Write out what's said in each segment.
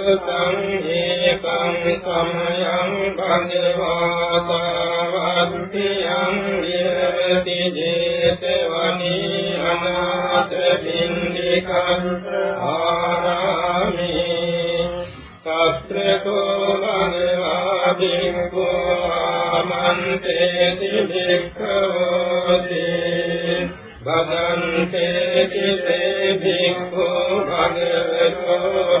සුතං ඒකං සමයං භගවා සාවත්තියං විහෙරති ජේතවනී අනාථ බින්දිකං ආරාමේ සත්‍රකෝ භගවා බික්ඛෝ ආමන්තේ සිබික්ඛවෝති බදන්තේ කිතේ භික්ඛෝ භගවතෝ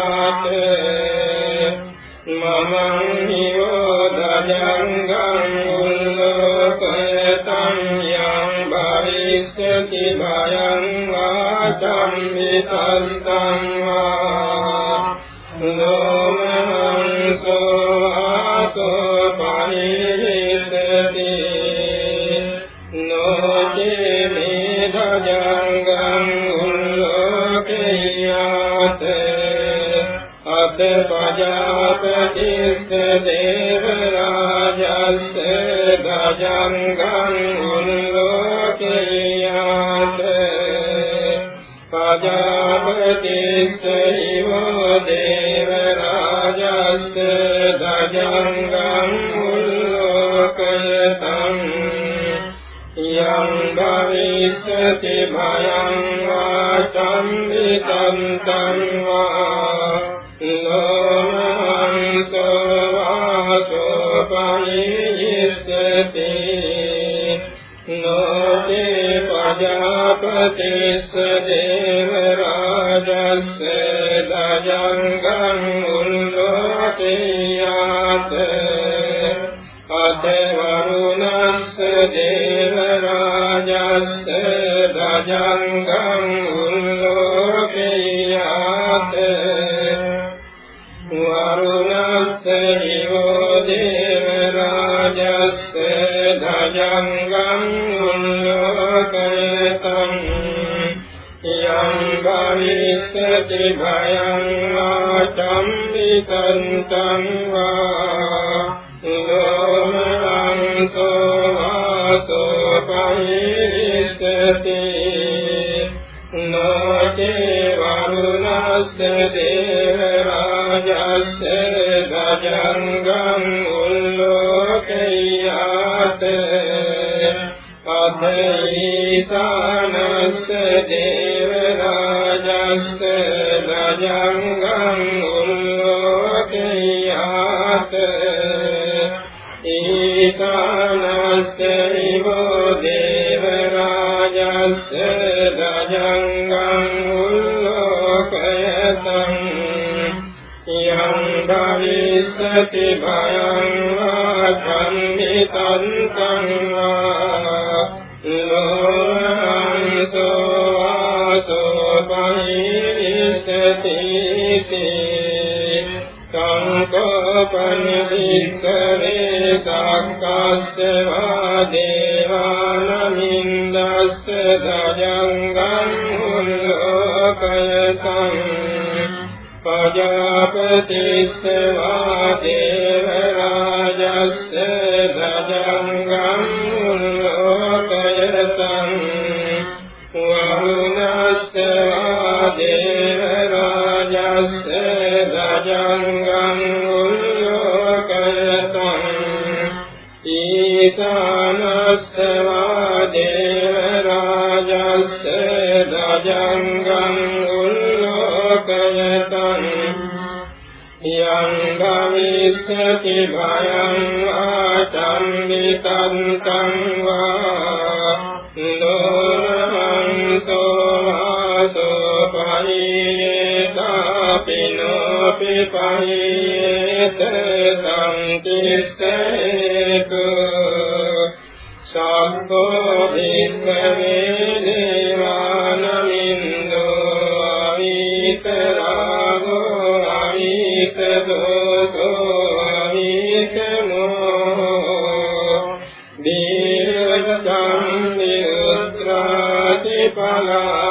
නියෝ දජංගං උල්ලෝකයතං යං භවිස්සති භයං වාචං විතල්තං වා ලෝමහං සෝවාසෝ වරුණස්ස හිවෝ දේව රාජස්ස ධජංගං උල්ලෝකයතං යං භවිස්සති භයං වාචම් විකන්තං වා ලෝමං සෝවාසෝ පහිස්සති නොචේ වරුණස්ස දේව රාජස්ස ධජංගං උල්ලෝකයාත අධීසානස්ස දේව රාජස්ස ධජංගං උල්ලෝකයාත සෝ පහේතා පිනෝ පිපහේත සම්තිස්සේතු සම්පෝ භික්ඛවේ දේවානමින්දෝ අවිතරාගෝ අවිතදෝතෝ අවිතමෝ දීර්ඝං නිරුත්‍රාති පලා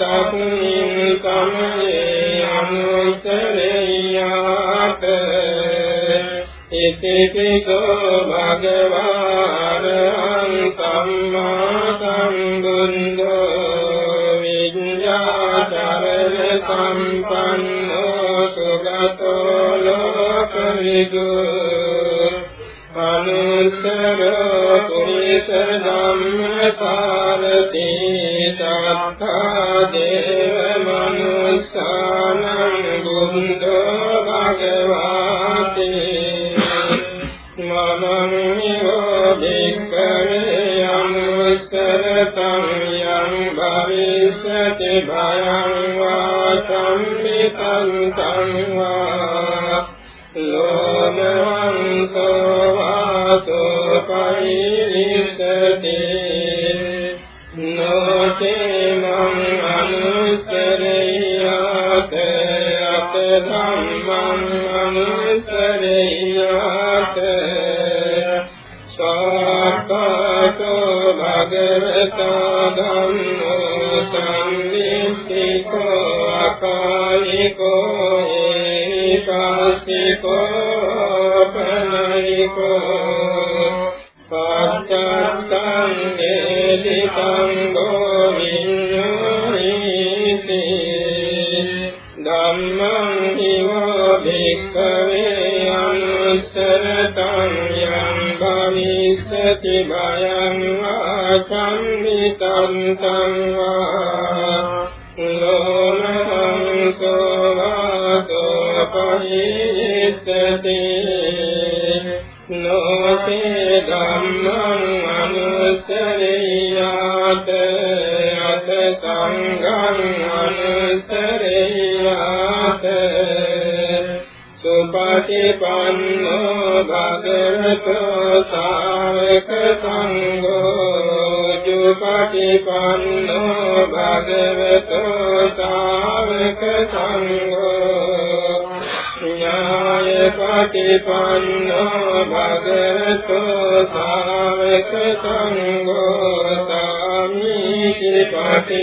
තක්මින් සමයේ අනුසරේයාත ඉතිපිසෝ භගවාරං සම්මා සම්බුද්ධෝ විඤ්ඤාචරණ සම්පන්නෝ සුගතෝ ලෝකවිදු धन භගවතෝ ධම්මෝ धनु सकारो ඒකාසිකෝ පනයිකෝ සම්මිතන්තං වා ලෝලං සෝවාසෝ පහිස්සති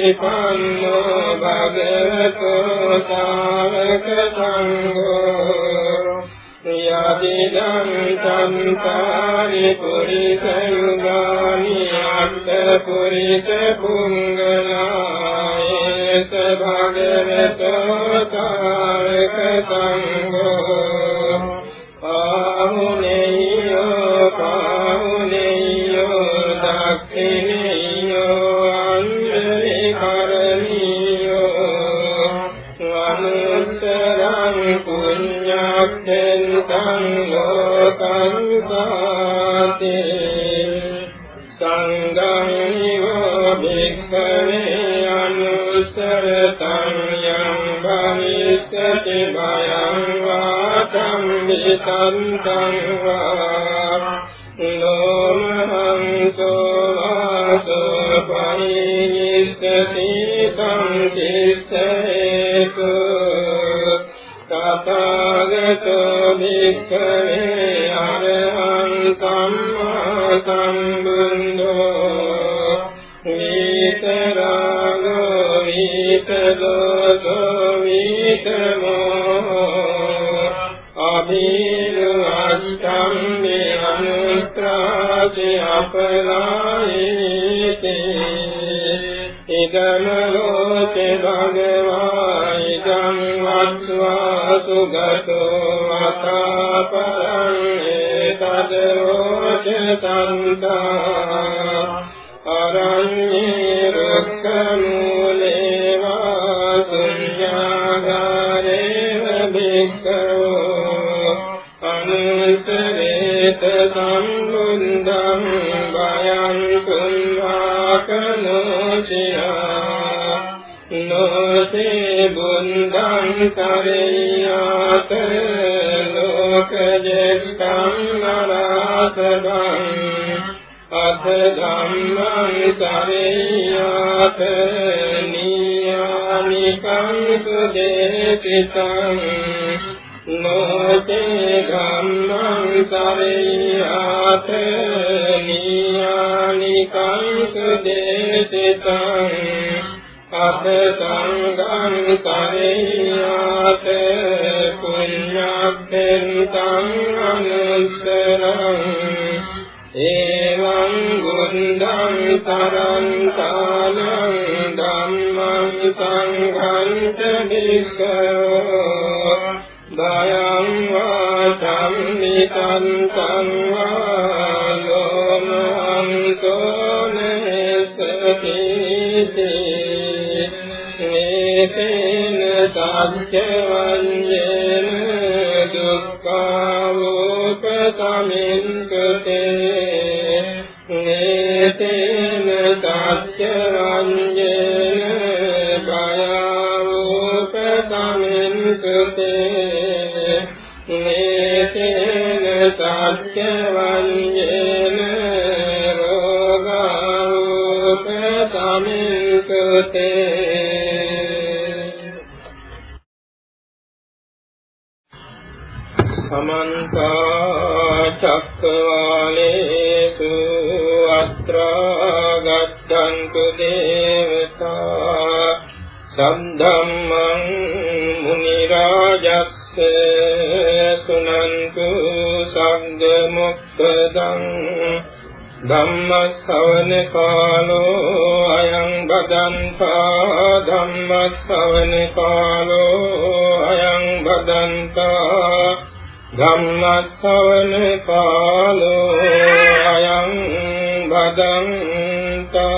الشيطان සංඝං නිවෝ භික්ඛවේ අනුසරතං යං භවිස්සති භයං වාතං විතන්තං වා ලෝමහංසෝ වාසෝ පරිනිස්සති තං තිස්සේතු තථාගතෝ භික්ඛවේ අරහං සම්මා සම්බුද්ධෝ විතරාගෝ විතදෝසෝ විතමෝ අභිරුවත්තම් මේ අනුත්‍රාසේ අපලායේතේ වාචං නිතන්තං වා ලෝමං සෝනේසති මේතේන සත්‍යවන්‍යේන සත්‍යවන්‍යේන රෝගෝපසමින්කතේ සමන්ත චක්කවාලේසු අත්‍රා ගච්ඡන්තු දේවතා. සම්ධම්මං මුනි රාජස්ස සුනන්තු සග්ග මොක්ඛදං ධම්ම ශ්‍රවණ කාලෝ අයං බදන්තා ධම්ම ශ්‍රවණ කාලෝ අයං බදන්තා ධම්ම ශ්‍රවණ කාලෝ අයං බදන්තා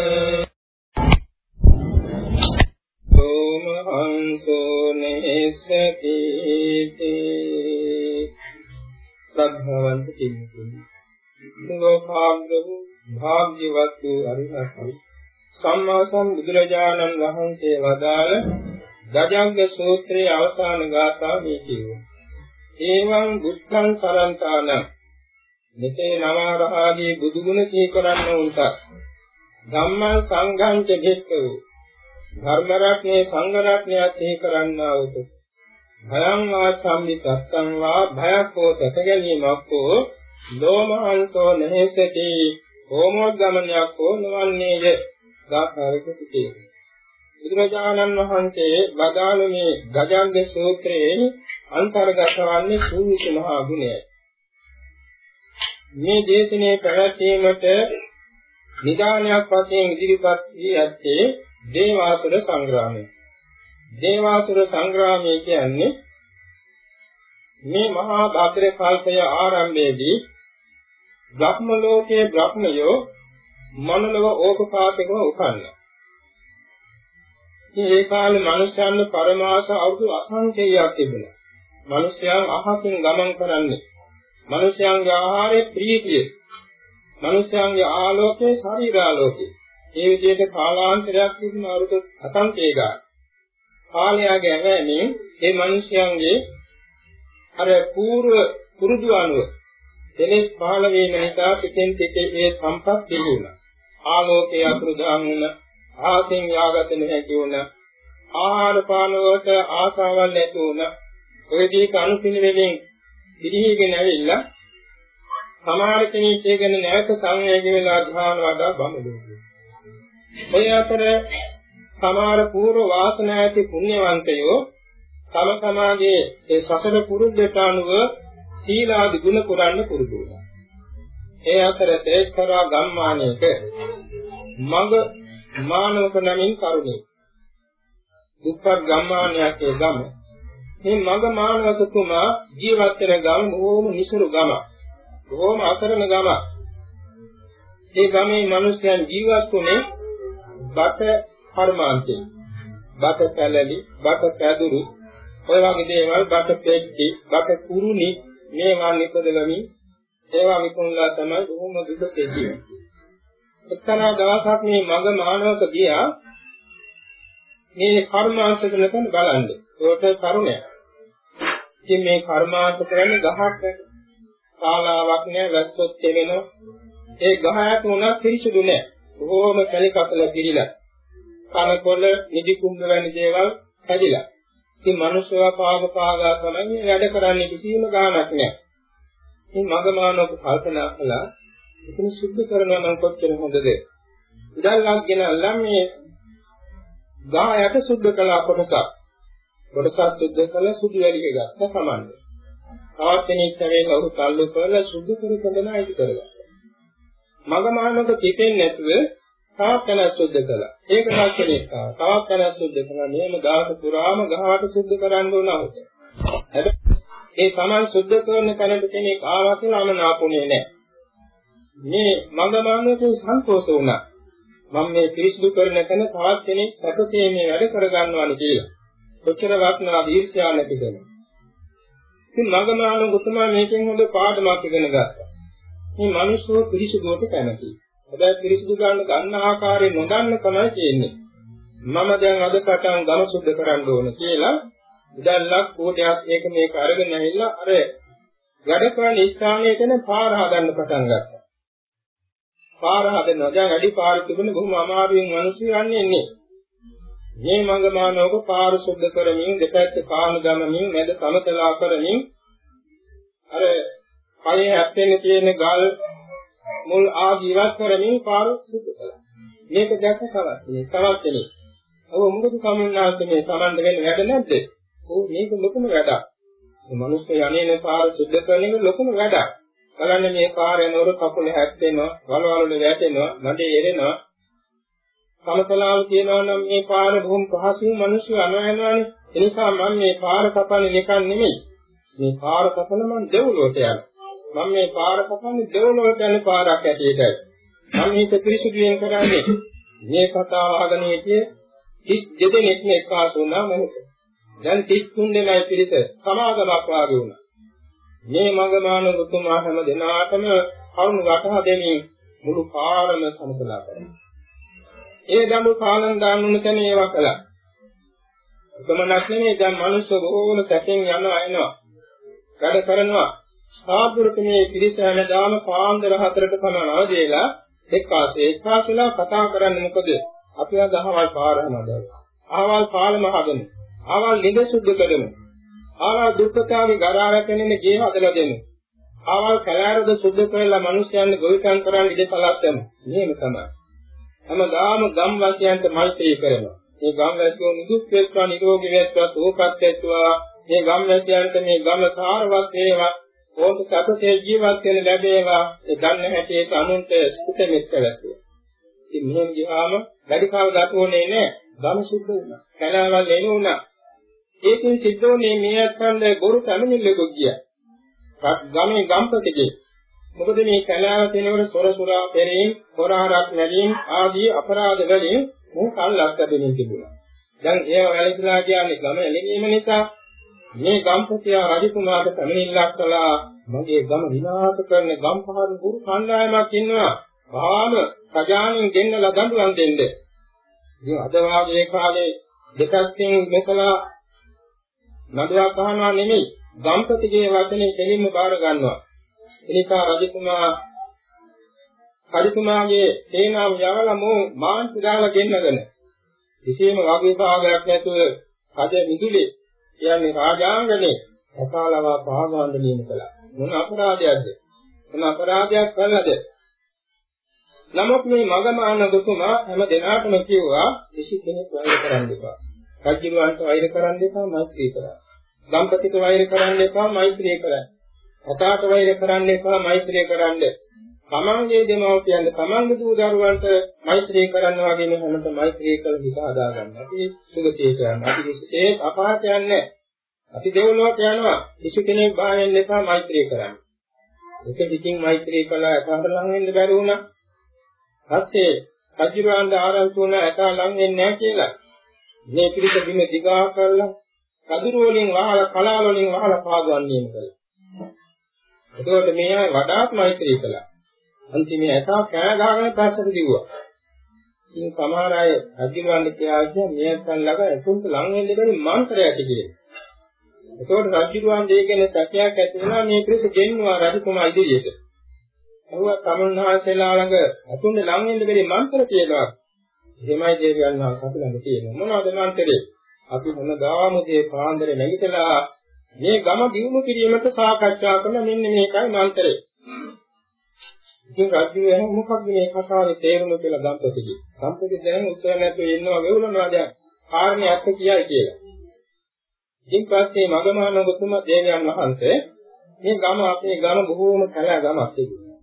සෝමහංසෝ නේසති ශ්‍රද්ධාවන්ත කෙනෙකුනි ලෝකාග්‍ර වූ භාග්‍යවත් වූ අරිහතන් සම්මා සම්බුදුරජාණන් වහන්සේ වදාළ ගජංග සූත්‍රයේ අවසාන ගාථා මේ කියනවා. ඒවං බුද්ධං සරන්තාන මෙසේ නවාරහාදී බුදුගුණ සිහි කරන්න උන්ට. ධම්මං සංඝං ච භික්ඛවේ. ධර්ම රත්නේ සංඝ රත්නය සිහි කරන්නා වූ භයං වාචම්මි තත්තං වා භයක් හෝ තත ගැනීමක් හෝ ලෝමහංසෝ නහෙසති. හෝමෝද්ගමනයක් හෝ නොවන්නේය දාකාරක සිටේ බුදුරජාණන් වහන්සේ වදාළ මේ ගජංග සූත්‍රයේ අන්තර්ගත වන්නේ සූවිස මහා ගුණයයි. මේ දේශනේ පැවැත්වීමට නිදානයක් වශයෙන් ඉදිරිපත් වී ඇත්තේ දේවාසුර සංග්‍රාමය. දේවාසුර සංග්‍රාමය කියන්නේ මේ මහා භද්‍ර කල්පය ආරම්භයේදී බ්‍රහ්ම ලෝකයේ බ්‍රහ්මයෝ මනලව ඕපපාතකව උපන්නා. ඉතින් ඒ කාලේ මිනිස්යන්ව පරමාස අවුරුදු අසංඛේයයක් තිබුණා. මිනිස්යන් අහසින් ගමන් කරන්නේ. මිනිස්යන්ගේ ආහාරයේ ප්‍රීතිය. මිනිස්යන්ගේ ආලෝකයේ ශරීරාලෝකයේ මේ විදිහට කාලාන්තරයක් තිබුණ අවුරුදු අසංකේය ගන්න. කාලයාගේ ඇවෑමෙන් මේ මිනිස්යන්ගේ අර పూర్ව පුරුදු අනුව දෙලස් පහළ වීම නිසා පිටින් පිටේ ඒ සම්පත් පිළිුණා. ආලෝකයේ අතුරුදහන් වුණ, ආසෙන් යාගත නොහැකි වුණ, ආහාර පාන වලට ආසාවල් නැති වුණ, ඔය දී කණුපිළිවෙලින් පිළිහිගෙන ඇවිල්ලා සමහර කෙනෙක් ඒකන නැවත සංවේග වෙලා ධ්‍යාන වඩා බමුණු ඔය අතර සමහර పూర్ව වාසනා ඇති පුණ්‍යවන්තයෝ තම තමාගේ ඒ සසර පුරුද්දට අනුව සීලාදි ගුණ පුරන්න පුරුදු වුණා. ඒ අතර තේක්තරා ගම්මානයක මග මානවක නමින් කරුණේ දුක්ඛ ගම්මානයක් ඒ ගම. මේ මග මානවකතුමා ජීවත් වෙන ගම බොහොම නිසරු ගම. බොහොම අසරණ ගම. ඒ ගමේ මිනිස්යන් ජීවත් වුණේ බත කර්මාන්තේ බත පැලලි බත පැදුරු ඔය වගේ දේවල් බත පෙට්ටි බත කුරුනි මේවා නිපදවමින් ඒවා විකුණලා තමයි බොහොම දුක සිටියේ එක්තරා දවසක් මේ මග මානවක ගියා. මේ කර්මාන්ත කරන බලන්න. ඒකට කරුණයක් ඉතින් මේ කර්මාන්ත කරන්නේ ගහක්. ශාලාවක් නෑ වැස්සොත් වෙනවා ඒ ගහ යට උනත් පිරිසුදු නෑ. බොහෝම කැලිකසල පිළිලා කනකොළ නිදි කුඹ වැනි දේවල් හැදිලා. ඉතින් මිනිස්සුව පාග පාගා තමයි වැඩ කරන්නේ කිසිම ගාණක් නැහැ. ඉතින් මගමානෝක කල්පනා කළා ඉතින් සුද්ධ කරනවා නම් කොච්චර හොඳද? උදාහරණයක් ගෙනල්ලා මේ ගායට සුද්ධ කළා කොටසක්. කොටසක් සුද්ධ කළා සුදු වැලික ගත්ත සමන්නේ. තවත් කෙනෙක් ඇවිල්ලා උරු තල්ලු කරලා සුද්ධ කර කඳනා ඉදි කරගත්තා. මගමානක පිටෙන්නේ නැතුව තවත් කෙනෙක් සුද්ධ කළා. ඒක දැක්කෙනෙක් ආවා. තවත් කෙනෙක් සුද්ධ කළා. මේම දාස පුරාම ගහවට සුද්ධ කරන්න ඕන අවුත. හැබැයි ඒ Taman සුද්ධ කරන කෙනෙක් කෙනෙක් ආවා කියලා අමනාපුනේ නැහැ. මේ මගමානක සන්තෝෂ වුණා. මම මේ පිරිසිදු කරන කෙන තවත් කෙනෙක් සැපසේ මේ වැඩ කරගන්නවානේ කියලා. කොච්චර වටනවා ඊර්ෂ්‍යා නැති කෙනෙක්. ඉතින් මගමාන ගුතුමා මේකෙන් හොඳ පාඩමක් ඉගෙන ගත්තා. මේ මිනිස්සු පිරිසිදුවට කැමතියි. හැබැයි පිරිසිදු ගන්න ගන්න ආකාරය නොදන්න තමයි තියෙන්නේ. මම දැන් අද පටන් ගම සුද්ධ කරන්න ඕන කියලා ඉදල්ලක් කෝටයක් ඒක මේක අරගෙන ඇවිල්ලා අර වැඩ කරන ස්ථානයේතන පාර හදන්න පටන් ගත්තා. පාර හදනවා. දැන් අඩි පාර තිබුණ බොහොම අමාරුවෙන් මිනිස්සු යන්නේ ඉන්නේ. මේ මඟමානෝක පාර සුද්ධ කරමින් දෙපැත්ත කාණ ගමමින් මැද සමතලා කරමින් අර කය හැප්පෙන්න තියෙන ගල් මුල් ආදී ඉවත් කරමින් පාර සුද්ධ කළා. මේක දැක්ක තවත් මේ තවත් කෙනෙක්. ඔව් මොකද සමුන්නාසේ මේ සමන්ද වෙන්න වැඩ නැද්ද? ඔව් මේක ලොකුම වැඩක්. මේ මිනිස්සු යන්නේ පාර සුද්ධ කරන එක ලොකුම වැඩක්. බලන්න මේ පාර යනවර කකුල හැප්පෙනවා, වලවල් වල වැටෙනවා, නඩේ එරෙනවා. සමතලාව කියනවා නම් මේ පාර බොහොම පහසුවෙන් මිනිස්සු අනවයනවානේ. ඒ නිසා මම මේ පාර කපන්නේ නිකන් නෙමෙයි. මේ පාර කපන මම දෙව්ලොවට යනවා. මම මේ පාර කපන්නේ දෙව්ලොවට යන පාරක් ඇටියටයි. මම හිත පිරිසුදුයෙන් කරන්නේ මේ කතාව අහගෙන හිටියේ 32 දෙනෙක් එක්කාසු වුණා මොකද? දැන් 33 දෙනයි පිරිස සමාගමක් වාගේ වුණා. මේ මගමාන උතුමා හැම දිනාටම කරුණු වටහා දෙමින් මුළු පාරම සමතලා කරා. ඒ දඹු කාලන් දාන්නුන තැන ඒවා කළා. එකමනක් නෙමෙයි දැන් මිනිස්සු බොහෝම සැපෙන් යනවා එනවා. වැඩ කරනවා. සාදුරක මේ පිරිස හැමදාම පාන්දර හතරට පමණ අවදීලා එක්කාසේ එක්කාසලා කතා කරන්නේ මොකද? අපි අද අහවල් පාරම හදමු. අහවල් පාලම හදමු. අහවල් ලිඳ සුද්ධ කරමු. අහවල් දුක්ඛතාවේ ගරාරකෙන්නේ ගේ හදලා දෙමු. අහවල් කලාරද සුද්ධ කරලා මිනිස්යන් ගොවිතැන් කරන්න ඉඩ සලස්සමු. මෙහෙම තමයි. හැමදාම ගම් වාසියන්ට මෛත්‍රී කරනවා. මේ ගම් වැසියෝ නිදුක් වේත්වා නිරෝගී වේත්වා සුවපත් වේත්වා මේ ගම් වැසියන්ට මේ ගම සාරවත් වේවා ඕක සැපසේ ජීවත් වෙන්න ලැබේවා ඒ දන්න හැටියට අනුන්ට සුත මෙච්චරයි. ඉතින් මෙහෙම ගියාම වැඩි කාල ගත වුණේ නෑ. ගම සුද්ධ වුණා. කලාවල් එන වුණා. ඒකෙන් සිද්ධ වුණේ මේ අත්කන්ද බොරු පැමිණිල්ලකුත් ගියා. ගමේ ගම්පතිගේ මොකද මේ කලාව කෙනෙකුට සොර සුරා පෙරීම්, හොරාරක් නැලීම් ආදී අපරාධ වලින් මු කල්ලස් ලැබෙමින් තිබුණා. දැන් ඒව වැළකීලා කියන්නේ ගම එළීම නිසා මේ ගම්පතියා රජකුමාරට පැමිණිල්ලක් කළා මගේ ගම විනාශ කරන ගම්පහන් ගුරු කණ්ඩායමක් ඉන්නවා. බාම සජානින් දෙන්නලා දඬුවම් දෙන්න. ඉතින් අද වාගේ කාලේ දෙකක්ෙන් මෙසලා නඩුවක් අහනවා නෙමෙයි ගම්පතිගේ වචනේ දෙලින්ම බාර ගන්නවා. එනිසා රජකුමා රජකුමාගේ සේනාව යවලා මෝ මාන්ති දාලා ගෙන්නගෙන කිසියම් වගේ භාගයක් නැතුව රජ මිදුලේ කියන්නේ රාජාංගනේ අකාලවා පහවන්න නියම කළා. මොන අපරාධයක්ද? මොන අපරාධයක් කළාද? නමුත් මේ මගමාන දුතුමා හැම දිනාටම කිව්වා කිසි කෙනෙක් වෛර කරන්න එපා. රජුන්ට වෛර කරන්න එපා මෛත්‍රී කරන්න. දම්පතිට වෛර කරන්න එපා මෛත්‍රී කරන්න. අතාට වෛර කරන්න එපා මෛත්‍රී කරන්න. තමන්ගේ දෙමව්පියන්ට තමන්ගේ දූ දරුවන්ට මෛත්‍රී කරන්න වගේම හැමත මෛත්‍රී කළ හිත හදා ගන්න. අපි සුගතිය කරන්න. අපි කිසිසේත් අපාත යන්නේ අපි දෙව්ලොවට යනවා. කිසි කෙනෙක් බාහිරින් එපා මෛත්‍රී කරන්න. එක පිටින් මෛත්‍රී කළා එකාට ලං වෙන්න බැරි වුණා. පස්සේ රජුරවන්ට ආරම්භ වුණා එකා ලං වෙන්නේ නැහැ කියලා. මේ පිළිස බිම දිගා කරලා කදුරු වලින් වහලා කලාව වලින් වහලා පාගවන්නේම කළා. එතකොට මේ අය වඩාත් මෛත්‍රී කළා. අන්තිමේ ඇතා කෑ ගහගෙන පස්සට දිව්වා. ඉතින් සමහර අය අදිවන්න කියලා කියන මේයන් ළඟ එතුන්ට ලං වෙන්න බැරි මන්ත්‍රය ඇති කියලා. එතකොට රජුගන් දෙය ගැන සැකයක් ඇති වෙනවා මේ පිරිස ගෙන්නවා රජතුමා ඉදිරියට. අහුවා තමුන්වහන්සේලා ළඟ අතුන්ට ලං වෙන්න බැරි මන්ත්‍ර කියලා. එහෙමයි දේවයන් වහන්සේ අපි ළඟ තියෙනවා. මොනවද මන්ත්‍රේ? අපි මොනදාම මේ පාන්දරේ නැගිටලා මේ ගම දිනු කිරීමට සාකච්ඡා කරන මෙන්න මේකයි මන්ත්‍රේ. ඉතින් රජු එහෙම මොකක්ද මේ කතාවේ තේරුම කියලා ගම්පතිගේ. ගම්පති දැන් උත්තර නැතුව ඉන්නවා වෙවුලනවා දැන්. කාරණේ ඇත්ත කියයි කියලා. ඉතින් පස්සේ මගමහනගතුම දේවයන් වහන්සේ මේ ගම අපේ ගම බොහෝම කලා ගමක් තිබුණා.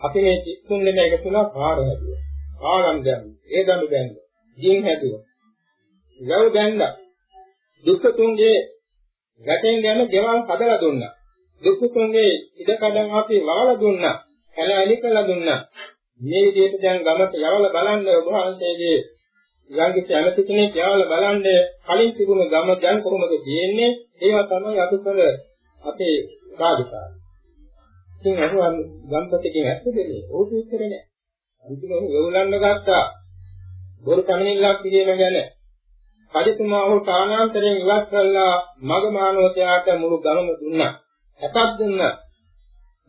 අපි මේ 33 දෙනා එකතුලා පාර හැදුවා. පාරම් දැම්මා. ඒ දඬු දැම්මා. ජීන් හැදුවා. යව් දැන්නා. දුක්ඛ තුන්ගේ ගැටෙන් යන ගෙවල් හදලා දුන්නා. දුක්ඛ තුන්ගේ ඉඩකඩම් අපි වහලා දුන්නා. කැලෑලි කළා දුන්නා. මේ විදිහට දැන් ගමට යවලා බලන්න ඔබ වහන්සේගේ ඊළඟට යමති කෙනෙක් යවලා බලන්න කලින් තිබුණු ගම දැන් කොහොමද තියෙන්නේ? ඒවා තමයි අපි කර අපේ රාජකාරී. ඉතින් අහුවන් ගම්පතිගෙන් ඇත්ත දෙන්නේ. ඕක උත්තරේ නෑ. අන්තිමව වෙවුලන්න ගත්තා. බොරු කමිනිල්ලක් පිළිම ගැන. කඩිතුමා ඔහු තානාන්තරයෙන් ඉවත් කළා මග මානවතයාට මුළු ගමම දුන්නා. එකක් දුන්නා.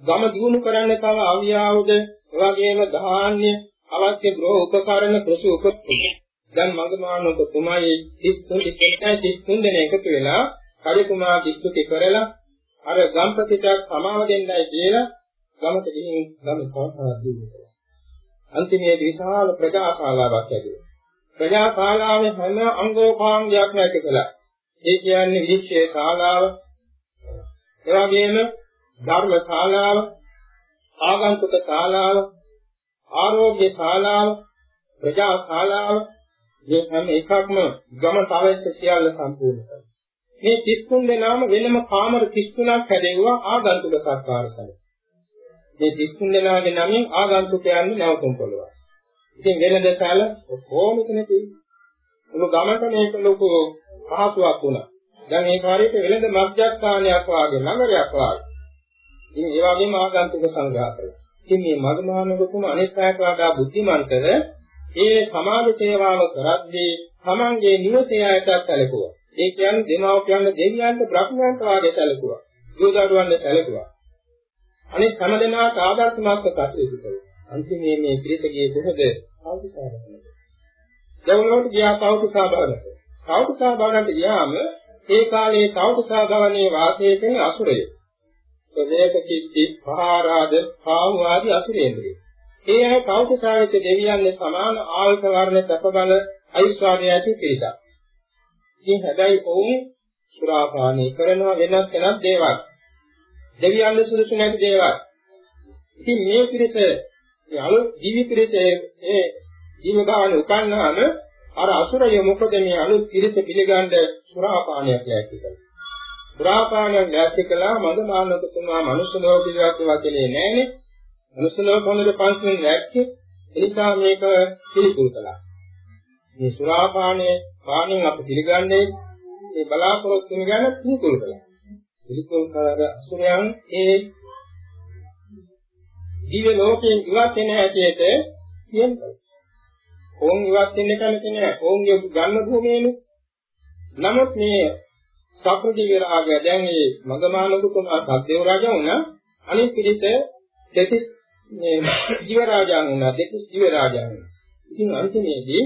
ගම දිනු කරන්න තව අවියාවුද එවැගේම ධාන්‍ය අවශ්‍ය ගෘහ උපකරණ කෘෂි උපකරණ දැන් මගමානක තුමයි 33 33 දෙනෙක් එකතු වෙලා කඩිකුමා කිස්තුති කරලා අර ගම්පතිට සමාව දෙන්නයි කියලා ගමට ගිහින් ගම සාසාවක් දුන්නා. අන්තිමේ විශාල ප්‍රජාශාලාවක් ඇතුළේ. ප්‍රජාශාලාවේ හැම අංගෝපාංගයක්ම ඇති කළා. ඒ කියන්නේ විනිශ්චය ශාලාව, එවැගේම ධර්ම ශාලාව, ආගන්තුක ශාලාව, ආරෝග්‍ය ශාලාව, ප්‍රජා ශාලාව මේ හැම එකක්ම ගමට අවශ්‍ය සියල්ල සම්පූර්ණ කරනවා. මේ 33 දෙනාම වෙනම කාමර 33ක් හැදෙව්වා ආගන්තුක සත්කාර සැල. මේ 33 දෙනාගේ නමින් ආගන්තුකයන් නැවතුම් කළා. ඉතින් වෙනද සැල කොහොම කෙනෙක් මුළු ගමට මේක ලොකු පහසුවක් වුණා. දැන් මේ කාර්යයට වෙළඳ මධ්‍යස්ථානයක් වාගේ නගරයක් වාගේ ඉතින් ඒ වගේම ආගන්තුක සංඝයා කළා. ඉතින් මේ මගමහානගතුම අනෙක් අයට වඩා බුද්ධිමන්තව ඒ සමාජ සේවාව කරද්දී තමන්ගේ නිවසේ අයටත් සැලකුවා. ඒ කියන්නේ දෙමාපියන් දෙවියන්ට බ්‍රහ්මයන්ට වාගේ සැලකුවා. යෝධාඩුවන්ට සැලකුවා. අනෙක් හැම දෙනාට ආදර්ශමත්ව කටයුතු කළා. අන්තිමේ මේ පිරිසගේ කොහෙද කවුරුසා බලන්නේ දෙවොලට ගියා කවුරුසා බලන්න කවුරුසා බලන්න ගියාම ඒ කාලේ කවුරුසා භවනේ වාසය කරන අසුරය ප්‍රදේක චිත්ති පහාරාද කාමු ආදී අසුරේන්ද්‍රය. ඒ අය කවුරුසාවෙච්ච දෙවියන්ගේ සමාන ආයස වර්ණ සැප බල ඓශ්වර්ය ඇති පිරිසක්. ඉතින් හැබැයි ඔවුන් සුරාපානය කරනවා වෙනත් වෙනත් දේවල්. දෙවියන්ගේ සුදුසු නැති දේවල්. ඉතින් මේ පිරිස මේ අලුත් දිවි පිරිසේ ඒ ජීව භාවන උපන්නාම අර අසුරය මොකද මේ අලුත් පිරිස පිළිගන්න සුරාපානයක් ලෑස්ති කළා. සුරාපානයක් ලෑස්ති කළා මඟ මානකතුමා මනුෂ්‍ය ලෝක පිළිවෙත් වචනේ නෑනේ. මනුෂ්‍ය ලෝක හොඳට පන්සලෙන් දැක්කේ. ඒ නිසා මේක පිළිකුල් කළා. මේ සුරාපානයේ පානෙන් අප පිළිගන්නේ මේ බලාපොරොත්තු වෙන ගැන පිළිකුල් කළා. පිළිකුල් කළාද අසුරයන් ඒ දිව්‍ය ලෝකයෙන් ඉවත් වෙන හැටියට කියනවා. ඕන් ඉවත් වෙන්න කැමති නෑ. ඕන්ගේ ගන්න භූමියනේ. නමුත් මේ සක්‍රදී විරාගය දැන් මේ මගමානකුතුමා සද්දේව රාජා වුණා. අනිත් පිළිස දෙතිස් මේ ජීව රාජා වුණා. දෙතිස් ජීව රාජා වුණා. ඉතින් අන්තිමේදී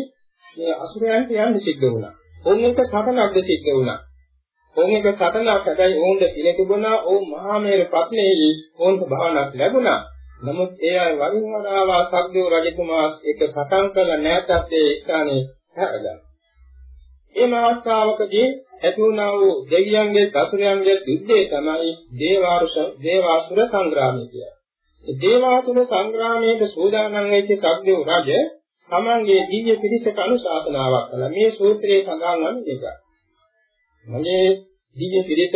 මේ අසුරයන්ට යන්න සිද්ධ වුණා. ඕන් එක සටනක්ද සිද්ධ වුණා. ඕන් එක සටනක් හැබැයි ඕන්ද පිළිතිබුණා. ඕන් මහා මේරු පත්නේහි ඕන්ට භාවනාවක් ලැබුණා. නමුත් ඒ අය වරින් වර ආවා සක්දේව රජතුමා එක සටන් කළ නැතත් ඒ ස්ථානේ හැරගන්න. මේ මාස්තාවකදී ඇති වුණා වූ දෙවියන්ගේ දසුරයන්ගේ යුද්ධය තමයි දේවාරුෂ දේවාසුර සංග්‍රාමය කියන්නේ. ඒ දේවාසුර සංග්‍රාමයේ සූදානම් වෙච්ච සක්දේව රජ තමන්ගේ දිව්‍ය පිරිසට අනුශාසනාවක් කළා. මේ සූත්‍රයේ සඳහන් වන්නේ ඒක. මගේ දිව්‍ය පිරිසට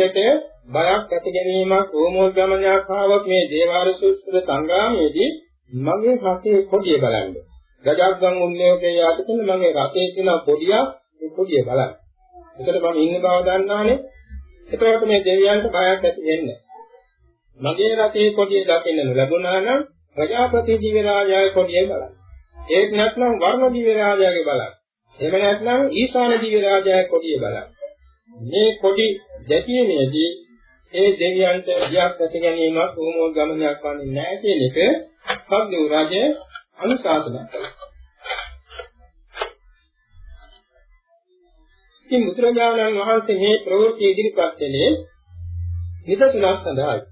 බයක් ඇති ගැනීමක් ඕමෝල් ගමනක් ආවොත් මේ දේවාර සූත්‍ර සංග්‍රාමයේදී මගේ රටේ කොඩිය බලන්න. ගජග්ගන් උන්නේකේ යටින් මගේ රටේ තියෙන කොඩියක් ඒ කොඩිය බලන්න. එතකොට මම ඉන්න බව දන්නානේ. එතකොට මේ දෙවියන්ට බයක් ඇති වෙන්නේ. මගේ රටේ කොඩිය දකින්න ලැබුණා නම් ප්‍රජාපති දිව්‍ය රාජයාගේ කොඩිය බලන්න. ඒක නැත්නම් වර්ණ දිව්‍ය රාජයාගේ බලන්න. එහෙම නැත්නම් ඊශාන දිව්‍ය රාජයාගේ කොඩිය බලන්න. මේ කොඩි දැකීමේදී ඒ දෙවියන්ට ගියක් ඇති ගැනීමක් උමෝ ගමනයක් වන්නේ නැහැ කියන එක සම්දු රජ අනුශාසනා කළා. ඉතින් මුද්‍රඥානන් වහන්සේ මේ ප්‍රවෘත්ති ඉදිරිපත් කළේ නිදසුනක් සඳහායි.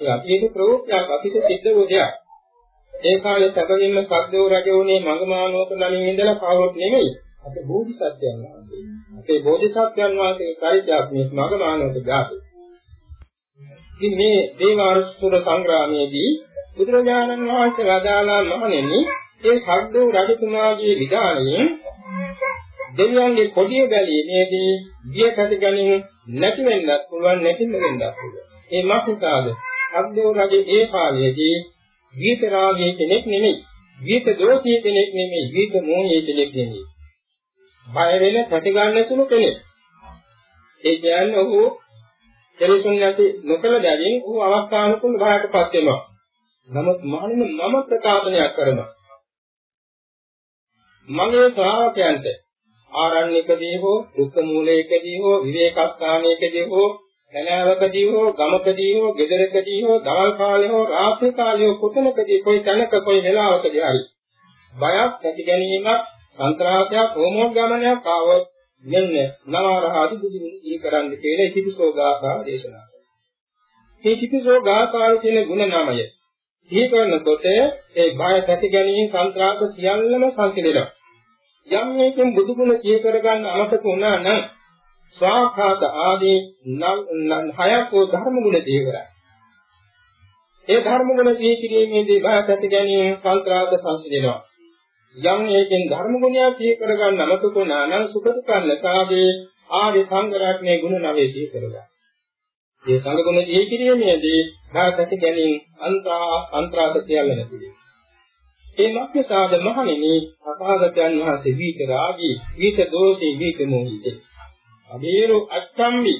ඒ අපේක ප්‍රවෘත්තියක් අපිට සිද්ධ වූ දෙයක්. ඒ කාලේ සැබවින්ම සද්දෝ රජ වුණේ මඟමානෝක නමින් ඉඳලා කවුරුත් නෙමෙයි. අපේ බෝධිසත්වයන් වහන්සේ. අපේ බෝධිසත්වයන් වහන්සේ කාර්යයක් මේ මඟමානෝක ජාතක. ඉතින් මේ දේවාරසුර සංග්‍රාමයේදී බුදුරජාණන් වහන්සේ වදාළා මහණෙනි ඒ සද්දෝ රජතුමාගේ විධානයෙන් දෙවියන්ගේ කොඩිය බැලීමේදී බිය කැටි ගැනීම නැති වෙන්නත් පුළුවන් නැති වෙන්නත් පුළුවන්. ඒ මක්නිසාද සද්දෝ රජ ඒ කාලයේදී ගීත රාගයේ කෙනෙක් නෙමෙයි. ගීත දෝෂී කෙනෙක් නෙමෙයි. ගීත මෝහයේ කෙනෙක් නෙමෙයි. බය වෙන කැටි ගන්න සුළු කෙනෙක්. ඒ කියන්නේ ඔහු කෙලෙසුන් නැති නොකල දැරින් ඌ අවස්ථානුකූල භාවයටපත් වෙනවා. නමුත් මහණෙනි මම ප්‍රකාශනයක් කරනවා. මගේ ශ්‍රාවකයන්ට ආරණ්‍යකදී හෝ දුක්ඛ මූලයකදී හෝ විවේකස්ථානයකදී හෝ සැලෑවකදී හෝ ගමකදී හෝ ගෙදරකදී හෝ දවල් කාලේ හෝ රාත්‍රී කාලේ හෝ කුතනකදී කොයි තැනක කොයි වෙලාවකදී හරි බයක් ඇති ගැනීමක් සන්ත්‍රාසයක් හෝමෝග් ගමනයක් ආවොත් මෙන්න නවරහදී බුදු ඉනි කරන්න කියලා ඉතිපිසෝ ගාථා දේශනා කරනවා. මේ ඉතිපිසෝ ගාථාවේ තියෙන ගුණ නාමය සිහි කරනකොට ඒ බය ඇති ගැනීම සන්ත්‍රාස සියල්ලම සංසිඳෙනවා. යම් මේකෙන් බුදු ගුණ සිහි කරගන්න අමතක වුණා නම් ස්වාඛාත ආදී හයක් වූ ධර්ම ගුණ සිහි කරයි. ඒ ධර්ම ගුණ සිහි කිරීමේදී බය ඇති ගැනීම සන්ත්‍රාස සංසිඳෙනවා. යම් හේකින් ධර්ම ගුණය සිහි කරගන්න අමතකුණා නම් සුඛපන්නකාගේ ආර්ය සංගරත්නයේ ගුණ නවේ සිහි කරගන්න. මේ සංග ගුණ සිහි කිරීමේදී භාගති ගැනීම අන්තා අන්ත්‍රාස සියල්ල නැතිවේ. ඒ මක්්‍යසාද මහණෙනි අපාගතයන් වහන්සේ වීත රාගී වීත දෝෂී වීත මොහිතේ. අබේරු අච්ඡම්මි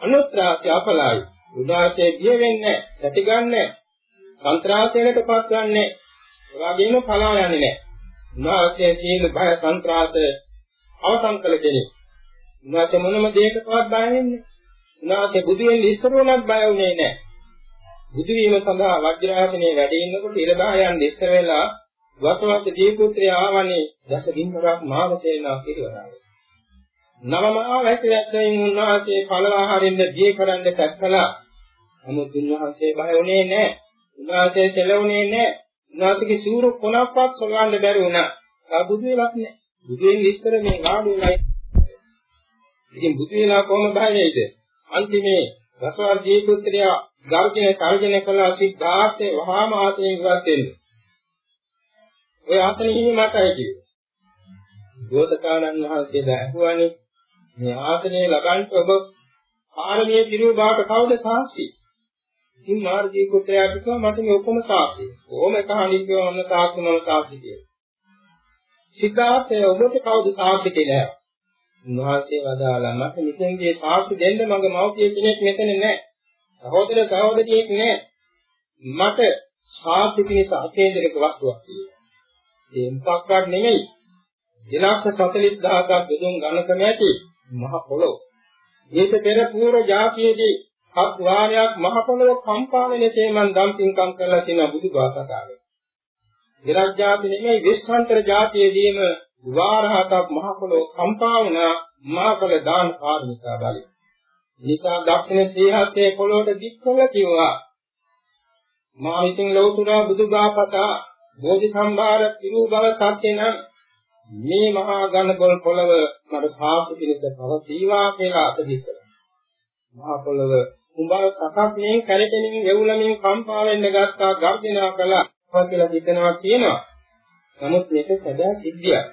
අනුත්‍රාසය අපලයි උදාසේ ගිය වෙන්නේ නැති ගන්නෑ. සන්ත්‍රාසයකටපත් ගන්නෑ. එවාගෙම පලා යන්නේ නැහැ. උන්වහන්සේ සීල භය සංත්‍රාස අවසන් කළ කෙනෙක්. උන්වහන්සේ මොනම දෙයකටවත් බය වෙන්නේ නැහැ. උන්වහන්සේ බුදු වෙන්න ඉස්සර වුණත් බය වුණේ නැහැ. බුදු වීම සඳහා වජ්‍රාසනයේ වැඩ ඉන්නකොට ඉරදායන් ඉස්සර වෙලා වසවන්ත දීපුත්‍රය ආවනේ දස දිනවරක් මාවසේනා පිරිවරාව. නවමහා වැසියැත්තෙන් උන්වහන්සේ පළආහාරින්ද දී කරන්න පැත්තලා නමුත් උන්වහන්සේ බය වුණේ නැහැ. උන්වහන්සේ සැලුනේ නැහැ. උන්වහන්සේගේ සිවුරු කොනක්වත් සොයන්න බැරි වුණා. ආ බුදු වෙලක් නැහැ. බුදු වෙන විස්තර මේ ගාඩු වෙලයි. ඉතින් බුදු වෙලා කොහොම බය වෙයිද? අන්තිමේ රසවර්ගී දීපුත්‍රයා ගර්ජන තර්ජන කළ සිද්ධාර්ථේ වහාම ආසයෙන් ඉවත් වෙන්නේ. ඔය ආසනෙ හිමි මතයි කිව්වේ. දෝසකානන් වහන්සේ දැහුවානේ මේ ආසනය ලබන්න ඔබ පාරමී පිරුව බාට කවුද සාක්ෂි? ඉතින් මාර්ගී පුත්‍රයාට කිව්වා මට මේ ඔක්කොම සාක්ෂි. කොහොම කහණින් කිව්වා මම සාක්ෂි මම සාක්ෂි කියලා. සිද්ධාර්ථය ඔබට කවුද සාක්ෂි කියලා. උන්වහන්සේ වදාලා මට මෙතෙන්දී සාක්ෂි දෙන්න මගේ මව්පිය කෙනෙක් මෙතන නැහැ. සහෝදර සහෝදරියෙක් නැහැ. මට සාක්ෂි පිණිස අකේන්දරක වස්තුවක් තියෙනවා. ඒ මොකක්වත් නෙමෙයි. 240000ක් බෙදුම් ගණකම ඇති මහ පොළොව. මේක පෙර පූර්ව જાතියේදී හත් වාරයක් මහ පොළොව කම්පා වෙනසේ මන් දම්පින්කම් කරලා තියෙන බුදු බාසකාරය. විරජ්‍යාති නෙමෙයි විශ්වාන්තර જાතියේදීම වාරහතක් මහ පොළොව කම්පා වුණා මාකල දාන කාර්මිකා බලය. නිසා දක්ෂිණ සීහත්යේ පොළොවට දික්කල කිව්වා. මා විසින් ලෞතුරා බුදු බාපතා බෝධි සම්භාර පිරු බව සත්‍ය නම් මේ මහා ඝනබොල් පොළව මට සාසු පිණිස පවතිවා කියලා අතදිත් කළා. මහා පොළව කුඹල් සකස් මේ කැරකෙනින් වෙවුලමින් කම්පා වෙන්න ගත්තා ගර්ජනා කළා කියලා හිතනවා කියනවා. නමුත් මේක සැබෑ සිද්ධියක්.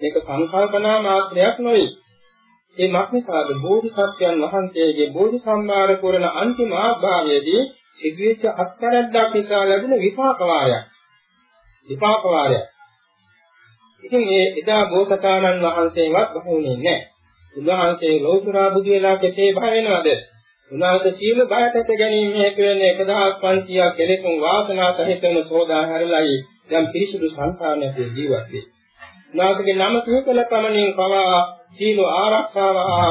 මේක සංකල්පනා මාත්‍රයක් නෙවෙයි. ඒ මක්නිසාද බෝධිසත්වයන් වහන්සේගේ බෝධි සම්භාර පුරන අන්තිම ආභාවයේදී සිදුවෙච්ච අත්තරද්දක් නිසා ලැබුණ විපාක වාරයක්. විපාක වාරයක්. ඉතින් මේ එදා බෝසතාණන් වහන්සේවත් බහුනේ නැහැ. උන්වහන්සේ ලෝතුරා බුදු වෙලා කෙසේ බය වෙනවද? උන්වහන්සේ සීල බයට ඇත ගැනීම හේතු වෙන 1500ක් කෙලෙසුන් වාසනා සහිතවම සෝදා හැරලයි දැන් පිරිසුදු සංකාරණයේ ජීවත් වේ. උන්වහන්සේගේ නම සිහකල පමණින් පවා සීල ආරක්ෂාව හා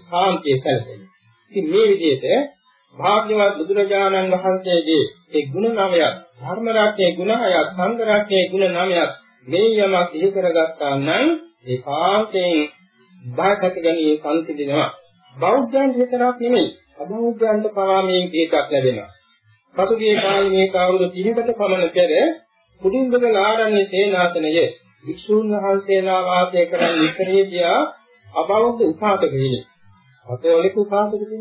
සාන්තිය සැලසෙයි. ඉතින් මේ විදිහට භාග්‍යවත් බුදුරජාණන් වහන්සේගේ ඒ ගුණ නවයක් ධර්ම රාජ්‍යයේ ගුණ හයක් සංඝ රාජ්‍යයේ ගුණ නවයක් මේ යමක් සිහි කරගත්තා නම් ඒකාන්තයෙන් බාහිර ගැනීම සංසිඳෙනවා. බෞද්ධයන් විතරක් නෙමෙයි අබෞද්ධයන්ට පවා මේ කීකක් ලැබෙනවා. පසුගිය කාලේ මේ කවුරුද 30කට පමණ පෙර කුඩින්බග ආරණ්‍ය සේනාසනයේ වික්ෂූන් වහන්සේලා වාසය කරන ඉස්සරේදියා අබෞද්ධ උපාසකෙනි. අතෝලික උපාසකෙනි.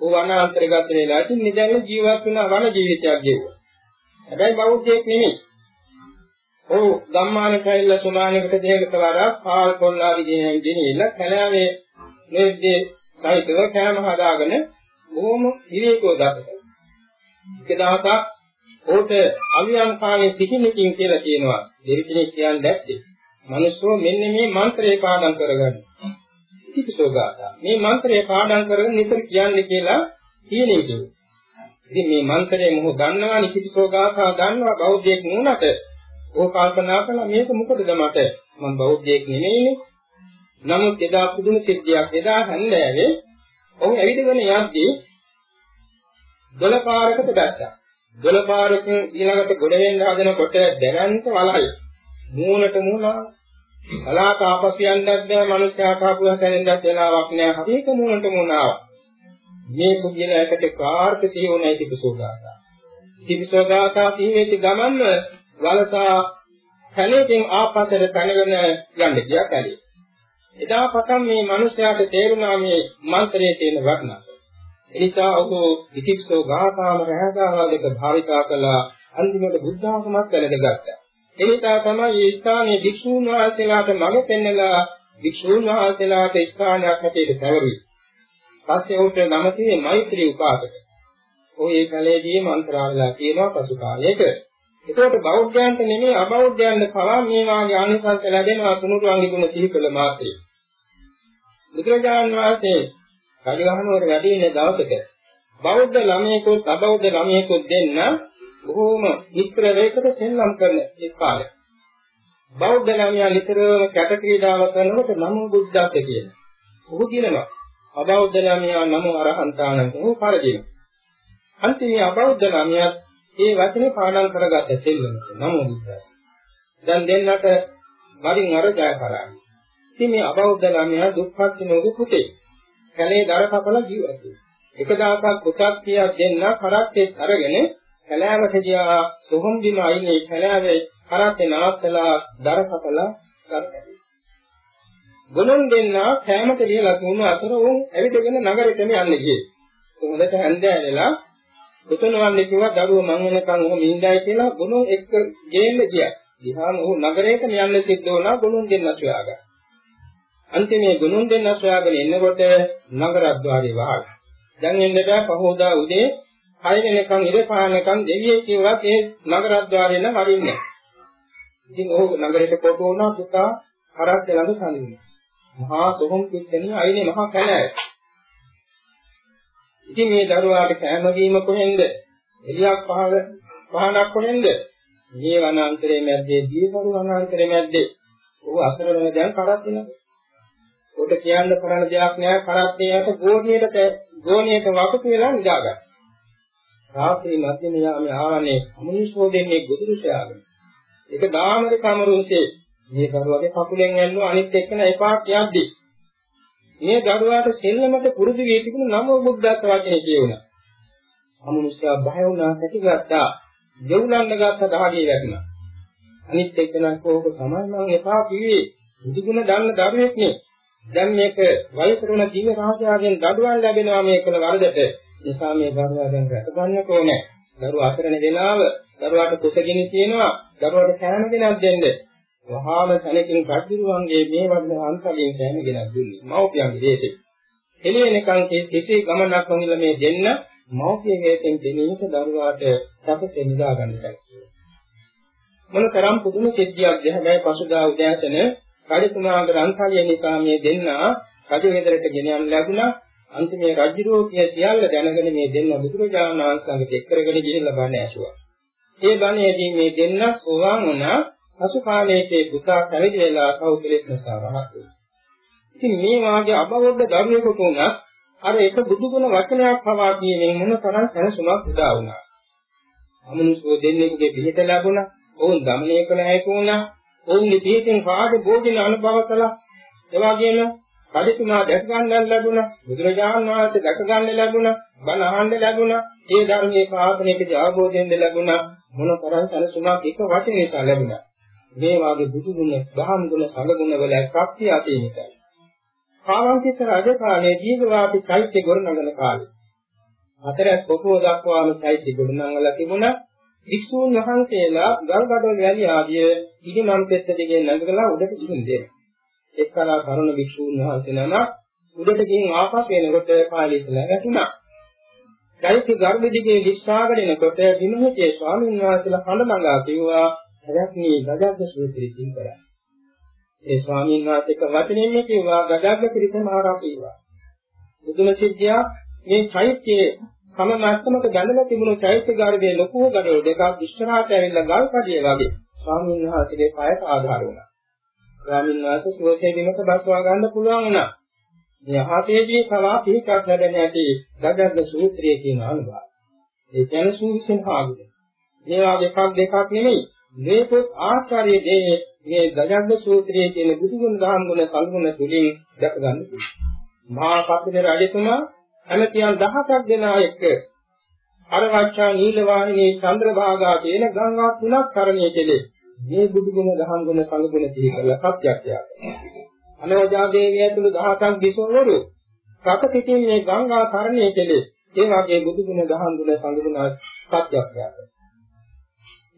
ਉਹ වනාන්තරගත වෙලා ඉතින් නිදැල්ල ජීවත් වෙන වන ජීවිතයක් ගෙවුවා. හැබැයි බෞද්ධයෙක් නෙමෙයි. ඔව් ගම්මාන කැලල සුමානකට දෙයකට වඩා පාල් කොල්ලාගේ දිනෙන් දිනෙilla කලාවේ නෙද්දේ සහිතව කෑම හදාගෙන බොහොම විවේකව ගත එක දවසක් ඔහුට අවියන් කාලේ සිහිනකින් කියලා කියනවා. දෙවිකෙනෙක් කියන්නේ නැත්තේ. මිනිස්සු මෙන්න මේ මන්ත්‍රය පාඩම් කරගන්න. ඉතිසෝගාතා මේ මන්ත්‍රය පාඩම් කරගෙන නිතර කියන්නේ කියලා කියන්නේ ඉතින් මේ මන්ත්‍රය මොහො දන්නවා නිතිසෝගාතා දන්නවා බෞද්ධයෙක් නුනට ඕක කල්පනා කළා මේක මොකටද මට? මම බෞද්ධයෙක් නෙමෙයිනේ. නමුත් එදා පුදුම සිද්ධියක් එදා හන්දෑවේ ඔහු ඇවිදගෙන යද්දී දොළපාරකට දැක්කා. දොළපාරක ඊළඟට ගොඩ වෙන්න හදනකොට දැනන්ත වලයි. මූණට මූණා කලාක ආපසු යන්නත් බෑ මිනිස්යා කාපුවා සැලෙන්නත් වෙලාවක් නෑ. හරියට මූණට මූණා. මේ කුජලයකට කාර්ක සිහිවුණයි තිබසෝදාතා. තිබසෝදාතා කීවෙච්ච ගමන්ම වලසා කැලේකින් ආපස්සට පැනගෙන යන්න ගියා කැලේ. එදා පටන් මේ මිනිස්යාට තේරුණා මේ මන්ත්‍රයේ තියෙන වටිනාකම. එනිසා ඔහු ඉතිප්සෝ ගාථාම රහදාවදක භාවිතා කළා අන්තිමට බුද්ධ ආගමක් වැළඳගත්තා. ඒ නිසා තමයි මේ ස්ථානයේ භික්ෂුන් වහන්සේලාට මඟ පෙන්වලා භික්ෂුන් වහන්සේලාට ස්ථානයක් හැටියට පැවරුවේ. පස්සේ උට නම තියෙන්නේ මෛත්‍රී උපාසක. ඔය ඒ කලයේදී මන්ත්‍රාවලා කියනවා පසු කාලයක එතකොට බෞද්ධයන්ට නෙමෙයි අබෞද්ධයන්ට පවා මේ වාගේ ආනිසංස ලැබෙනවා තුනුරුවන්ගේ ගුණ සිහි කළ මාත්‍රේ. බුදුරජාණන් වහන්සේ කඩිගහනුවර වැඩි ඉන්න දවසක බෞද්ධ ළමයෙකුත් අබෞද්ධ ළමයෙකුත් දෙන්න බොහෝම මිත්‍ර වේකට සෙල්ලම් කරන ඒ කාලේ. බෞද්ධ ළමයා නිතරම කැට ක්‍රීඩාව කරනකොට නමෝ බුද්ධාත කියන. ඔහු කියනවා අබෞද්ධ ළමයා නමෝ අරහන්තානන්ත ඔහු පරදිනවා. අන්තිමේ අබෞද්ධ ළමයාත් ඒ වචනේ පාඩම් කරගත්ත දෙල්ලමට නමෝ බුද්දස්. දැන් දෙන්නට වරින් අර ජය කරා. ඉතින් මේ අබෞද්ධ ළමයා දුක්ඛත් නෝගේ පුතේ. කැලේ දර කපලා ජීවත් වෙනවා. එක දවසක් පුතක් කියා දෙන්න කරත්තෙත් අරගෙන කැලෑවට ගියා සොහොන් බිම අයිනේ කැලෑවේ කරත්තේ නවත්තලා දර කපලා කරකැවි. ගොනුන් දෙන්නා කැමත ලියලා තුන අතර උන් ඇවිදගෙන නගරෙටම යන්නේ ගියේ. හොඳට හැන්දෑවෙලා පුතුණවන්නේ කිව්වා දරුවෝ මං වෙනකන් ඔහොම ඉඳයි කියලා ගොනුන් එක්ක ගේන්න ගියා. ගියාම ඔහු නගරේටම යන්න සිද්ධ වුණා ගොනුන් දෙන්න සොයාගන්න. අන්තිමේ ගොනුන් දෙන්න සොයාගෙන එනකොට නගරද්්වාරේ වහලා. දැන් එන්න බෑ පහෝදා උදේ 6 වෙනකන් ඉර පානකන් දෙවියෙක් කිව්වත් ඒ නගරද්්වාරේ නම් වරින්නේ. ඉතින් ඔහු නගරයට කොට වුණා පුතා හරක් ළඟ සම්නින්නේ. මහා සොහොන් පිටෙනිය අයිනේ මහා කැලෑව. ඉතින් මේ දරුවාට කෑම දීම කොහෙන්ද? එළියක් පහල පහනක් කොහෙන්ද? මේ වනාන්තරයේ මැද්දේ දීපරු වනාන්තරයේ මැද්දේ ਉਹ අසරණ දැන් කරත් වෙනවා. උට කියන්න කරන්න දෙයක් නෑ කරත් එයාට ගෝණියට ගෝණියට වකුතු වෙලා නිදාගන්න. රාත්‍රී මධ්‍යම යාමේ ආවනේ අමනිෂ්ඨෝ දෙන්නේ ගුදුරුෂයාගෙන. ඒක දාමරේ කමරුන්සේ මේ දරුවාගේ කකුලෙන් ඇල්ලුවා අනිත් එක්කන එපා කියද්දී මේ දරුවාට සෙල්ලමට පුරුදු වී තිබුණු නම බුද්ධත් වචනේ කියුණා. අමනුෂ්‍යයා බය වුණා කැටිගත්තා. දෙවුලන්න ගත්ත දහඩිය වැටුණා. අනිත් එක්කන කෝක තමයි මම එපා කිව්වේ. බුදුගුණ දන්න දරුවෙක් නේ. දැන් මේක වයසරුණ දිව්‍ය රාජයාගෙන් දඩුවම් ලැබෙනවා මේ කළ වරදට. නිසා මේ දරුවා දැන් රැක ගන්නට ඕනේ. දරුවා අසරණ වෙලාව දරුවාට කුසගිනි තියෙනවා. දරුවාට කෑම දෙනක් දෙන්න. වහාම සැලකින් රජුරුවන්ගේ මේ වගේ අන්තයෙන් කෑම ගෙනත් දුන්නේ. මව්පියන්ගේ දේශේ. එළිවෙනකන් කිසි ගමනක් නොමිල මේ දෙන්න මව්පියගේ තෙන් දෙනීමට දරුවාට සැපසේ නිදා ගන්න සැලකුවා. මොනතරම් පුදුම සිද්ධියක්ද හැබැයි පසුදා උදෑසන රජතුමාගේ රන්සලිය නිසා මේ දෙන්නා රජු ගෙදරට ගෙන යන්න ලැබුණා. අන්තිමේ රජුරෝ කිය සියල්ල දැනගෙන මේ දෙන්නා බුදුරජාණන් වහන්සේගෙන් එක් කරගෙන ගිහිල්ලා බණ ඇසුවා. ඒ බණේදී මේ දෙන්නා සෝවාන් වුණා. පසු කාලයේදී බුදා පැවිදි වෙලා කවුකලෙස් නිසා රහත් වුණා. ඉතින් මේ වාගේ අබවොඩ ධර්මයකට උනත් අර එක බුදුගුණ වචනයක් පවා කියන්නේ මොන තරම් සැලසුමක් උදා වුණා. අමනුෂ්‍ය දෙන්නෙකුගේ පිළිත ලැබුණා. ඔවුන් দমনය කළ හැකි වුණා. ඔවුන්ගේ පිටින් කාට භෝජන අනුභව කළා. ඒ වගේම කඩිතුමා දැක ගන්න ලැබුණා. බුදුරජාණන් වහන්සේ දැක ගන්න ලැබුණා. බණ අහන්න ලැබුණා. ඒ ධර්මයේ පාසලේදී අවබෝධයෙන් ලැබුණා. මොන තරම් සැනසුමක් එක වචනේ නිසා ලැබුණා. මේ වාගේ බුදු ගුණ, දහම් ගුණ, සංඝ ගුණ වල ශක්තිය අතීතයි. කාවන්තිස්ස රජ කාලයේ දීඝවාපි චෛත්‍ය ගොඩනගන කාලේ. හතරස් පොකෝ දක්වාම චෛත්‍ය ගොඩනගලා තිබුණා. වික්ෂූන් වහන්සේලා ගල්ගඩොල් වැලි ආදිය ඉදිමන් පෙත්ත දෙකෙන් නැගලා උඩට ගිහින් දෙනවා. එක්කලා කරුණ වික්ෂූන් වහන්සේ නම උඩට ගිහින් ආපස් වෙනකොට පාලිසලා වැටුණා. චෛත්‍ය ගර්භ දිගේ විශ්වාගෙන එනකොට විමුහයේ ස්වාමීන් වහන්සේලා හඬ නගා කිව්වා රැක්නී ගජග්ග සූත්‍රයෙන් කරා. ඒ ස්වාමීන් වහන්සේක වචනෙන්නේ කිව්වා ගජග්ග ත්‍රිසමාරා කිව්වා. බුදුම සිද්ධිය මේ චෛත්‍යයේ සම මට්ටමක දැනලා තිබුණු චෛත්‍ය ගාරයේ ලොකු ගඩොල් දෙකක් ඉස්සරහට ඇවිල්ලා ගල් කඩිය වගේ ස්වාමීන් වහන්සේගේ පායට ආධාර වුණා. ස්වාමීන් වහන්සේ සුවසේ බිමක බස්වා ගන්න පුළුවන් වුණා. මේ අහසේදී පවා පිටක් ලැබෙන ඇති ගජග්ග සූත්‍රයේ කියන අනුභව. ඒ කියන්නේ සූවිසෙන් ආගුද. මේ වගේ එකක් දෙකක් නෙමෙයි මේ පොත් ආචාර්ය දේ මේ ගජග්ග සූත්‍රයේ තියෙන බුදුගුණ දහම් ගුණ සල්ගුණ තුලින් දැක ගන්න පුළුවන්. මහා කප්පිත රජතුමා ඇමතියන් දහසක් දෙනා එක්ක අරවච්චා නීලවාහිනී චන්ද්‍රභාගා කියන ගංගා තුනක් තරණය කෙලේ. මේ බුදුගුණ දහම් ගුණ සල්ගුණ තිහි කරලා සත්‍යක්ෂයා. අනවජා දේවිය ඇතුළු දහසක් දිසවරු රට පිටින් මේ ගංගා තරණය කෙලේ. ඒ වගේ බුදුගුණ දහම් ගුණ සල්ගුණ සත්‍යක්ෂයා.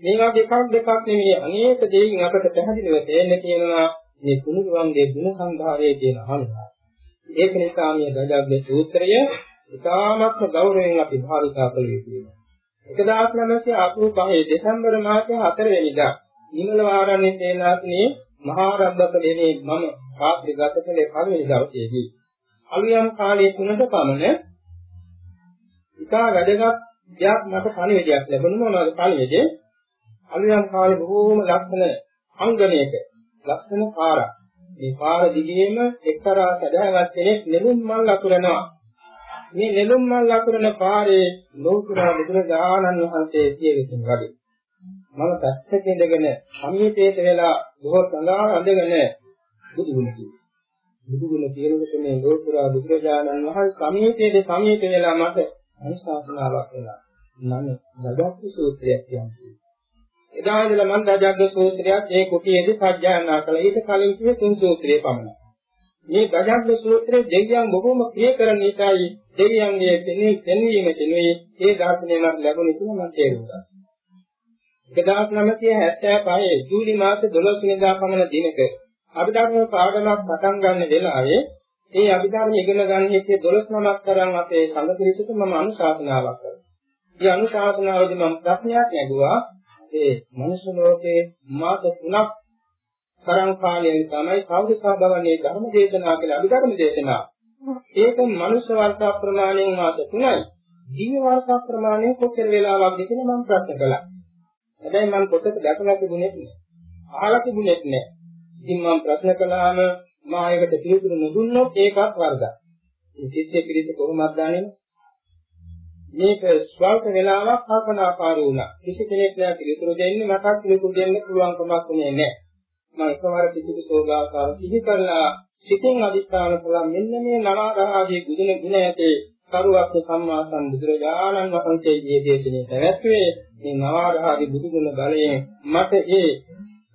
මේ වගේ එකක් දෙකක් නෙමෙයි අනේක දෙයින් අපට පැහැදිලිව තේන්න තියෙනවා මේ කුණුරුවන්ගේ ගුණ සංධාරයේ තියෙන අනුභව. ඒක නිසා මේ ගජග්ග සූත්‍රය ඉතාමත්ම ගෞරවයෙන් අපි භාවිතා කළ යුතුයි. 1985 දෙසැම්බර් මාසයේ 4 වෙනිදා නිමල වාරණේ තේනාසනේ මහා රබ්බක දෙනේ මම රාත්‍රී ගත කළේ පළවෙනි දවසේදී. අලුයම් කාලයේ තුනක පමණ ඉතා වැඩගත් දෙයක් මට පණිවිඩයක් ලැබුණා. මොනවද පණිවිඩේ අලුයම් කාලේ බොහෝම ලක්ෂණ අංගණයක ලක්ෂණ පාරක්. මේ පාර දිගේම එක්තරා සදාවත් කෙනෙක් නෙළුම් මල් අතුරනවා. මේ නෙළුම් මල් අකුරන පාරේ ලෝකුරා බුදුරජාණන් වහන්සේ සියවිසින් වඩි. මම පැත්තක ඉඳගෙන සමීපයට වෙලා බොහෝ සංගා අඳගෙන බුදු ගුණ කිව්වා. බුදු ගුණ කියනකොට මේ ලෝකුරා බුදුරජාණන් වහන්සේ සමීපයේ සමීප වෙලා මට අනුශාසනාවක් කළා. නම් දගප්ප සූත්‍රයක් කියන්නේ. එදා ඉඳලා මම දජග්ග සූත්‍රයක් ඒ කුටියේදී සජ්ජායනා කළා. ඊට කලින් කිව්වේ තුන් සූත්‍රයේ පමණයි. මේ දජග්ග සූත්‍රයේ දෙවියන් බොහෝම ප්‍රිය කරන නිසායි දෙවියන්ගේ දෙන්නේ දෙන්වීමට නෙවෙයි ඒ දර්ශනය මට ලැබුණේ කියලා මම තේරුණා. 1975 ජූලි මාසේ 12 වෙනිදා පමණ දිනක අභිධර්ම පාඩමක් පටන් ගන්න වෙලාවේ ඒ අභිධර්ම ඉගෙන ගන්න හිතේ 12 නමක් තරම් අපේ සංඝ පිරිසට මම අනුශාසනාවක් කළා. ඒ අනුශාසනාවේදී මම ප්‍රශ්නයක් ඇහුවා ඒ මනුෂ්‍ය ලෝකේ මාස තුනක් තරම් කාලයෙන් තමයි කවුරුසා භවනේ ධර්ම දේශනා කියලා අභිධර්ම දේශනා. ඒක මනුෂ්‍ය වර්ෂ ප්‍රමාණයෙන් මාස 3යි. දිව්‍ය වර්ෂ ප්‍රමාණයෙන් කොච්චර වෙලාවක්ද කියලා මම ප්‍රශ්න කළා. හැබැයි මම පොතක දැකලා තිබුණේ නැහැ. අහලා තිබුණේ නැහැ. ඉතින් මම ප්‍රශ්න කළාම මා ඒකට පිළිතුරු නොදුන්නොත් ඒකත් වරදක්. ඉතින් ශිෂ්‍ය පිළිතුරු කොහොමද දන්නේ? මේක ස්වල්ප වෙලාවක් කල්පනාකාරී වුණා. කිසි කෙනෙක් නෑ පිළිතුරු දෙන්නේ මටත් පිළිතුරු දෙන්න පුළුවන් කමක් උනේ නෑ. මම එකවර පිළිතුරු සෝගාකාර සිහි කරලා සිතින් අදිස්ථාන කළා මෙන්න මේ නවාරාගේ ගුණ ගුණ ඇතේ කරුවක් සම්මා සම්බුදුරජාණන් වහන්සේගේ දේශනේ පැවැත්වුවේ මේ නවාරාගේ බුදු ගුණ බලයෙන් මට ඒ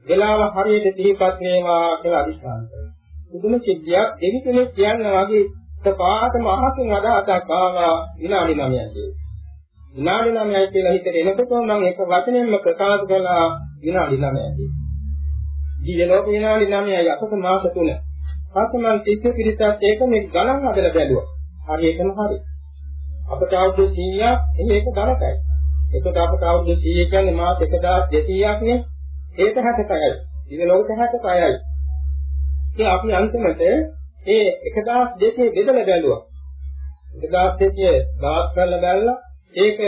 වෙලාව හරියට සිහිපත් වේවා කියලා අදිස්ථාන කළා. බුදුම සිද්ධියක් දෙවි කෙනෙක් කියනවා වගේ පාටම අහකින් අදහසක් ආවා විනාඩි 9යි. විනාඩි 9යි කියලා හිතේ එනකොට මම එක වචනයෙන්ම ප්‍රකාශ කළා විනාඩි 9යි. ජීලෝක විනාඩි 9යි අපත මාස 3. පස්සේ මම තිස්ස පිළිසත් ඒක මේ ගණන් හදලා බැලුවා. හරියටම හරි. අපට අවුරුදු 100ක් මේක ගණකයි. එතකොට අපට අවුරුදු 100 කියන්නේ මාස 1200ක් නේ. ඒක 66යි. ජීලෝක 66යි. ඉතින් අපි අන්තිමට ඒ 1200 බෙදලා බැලුවා. 1200 දාස් කරලා බැලලා ඒක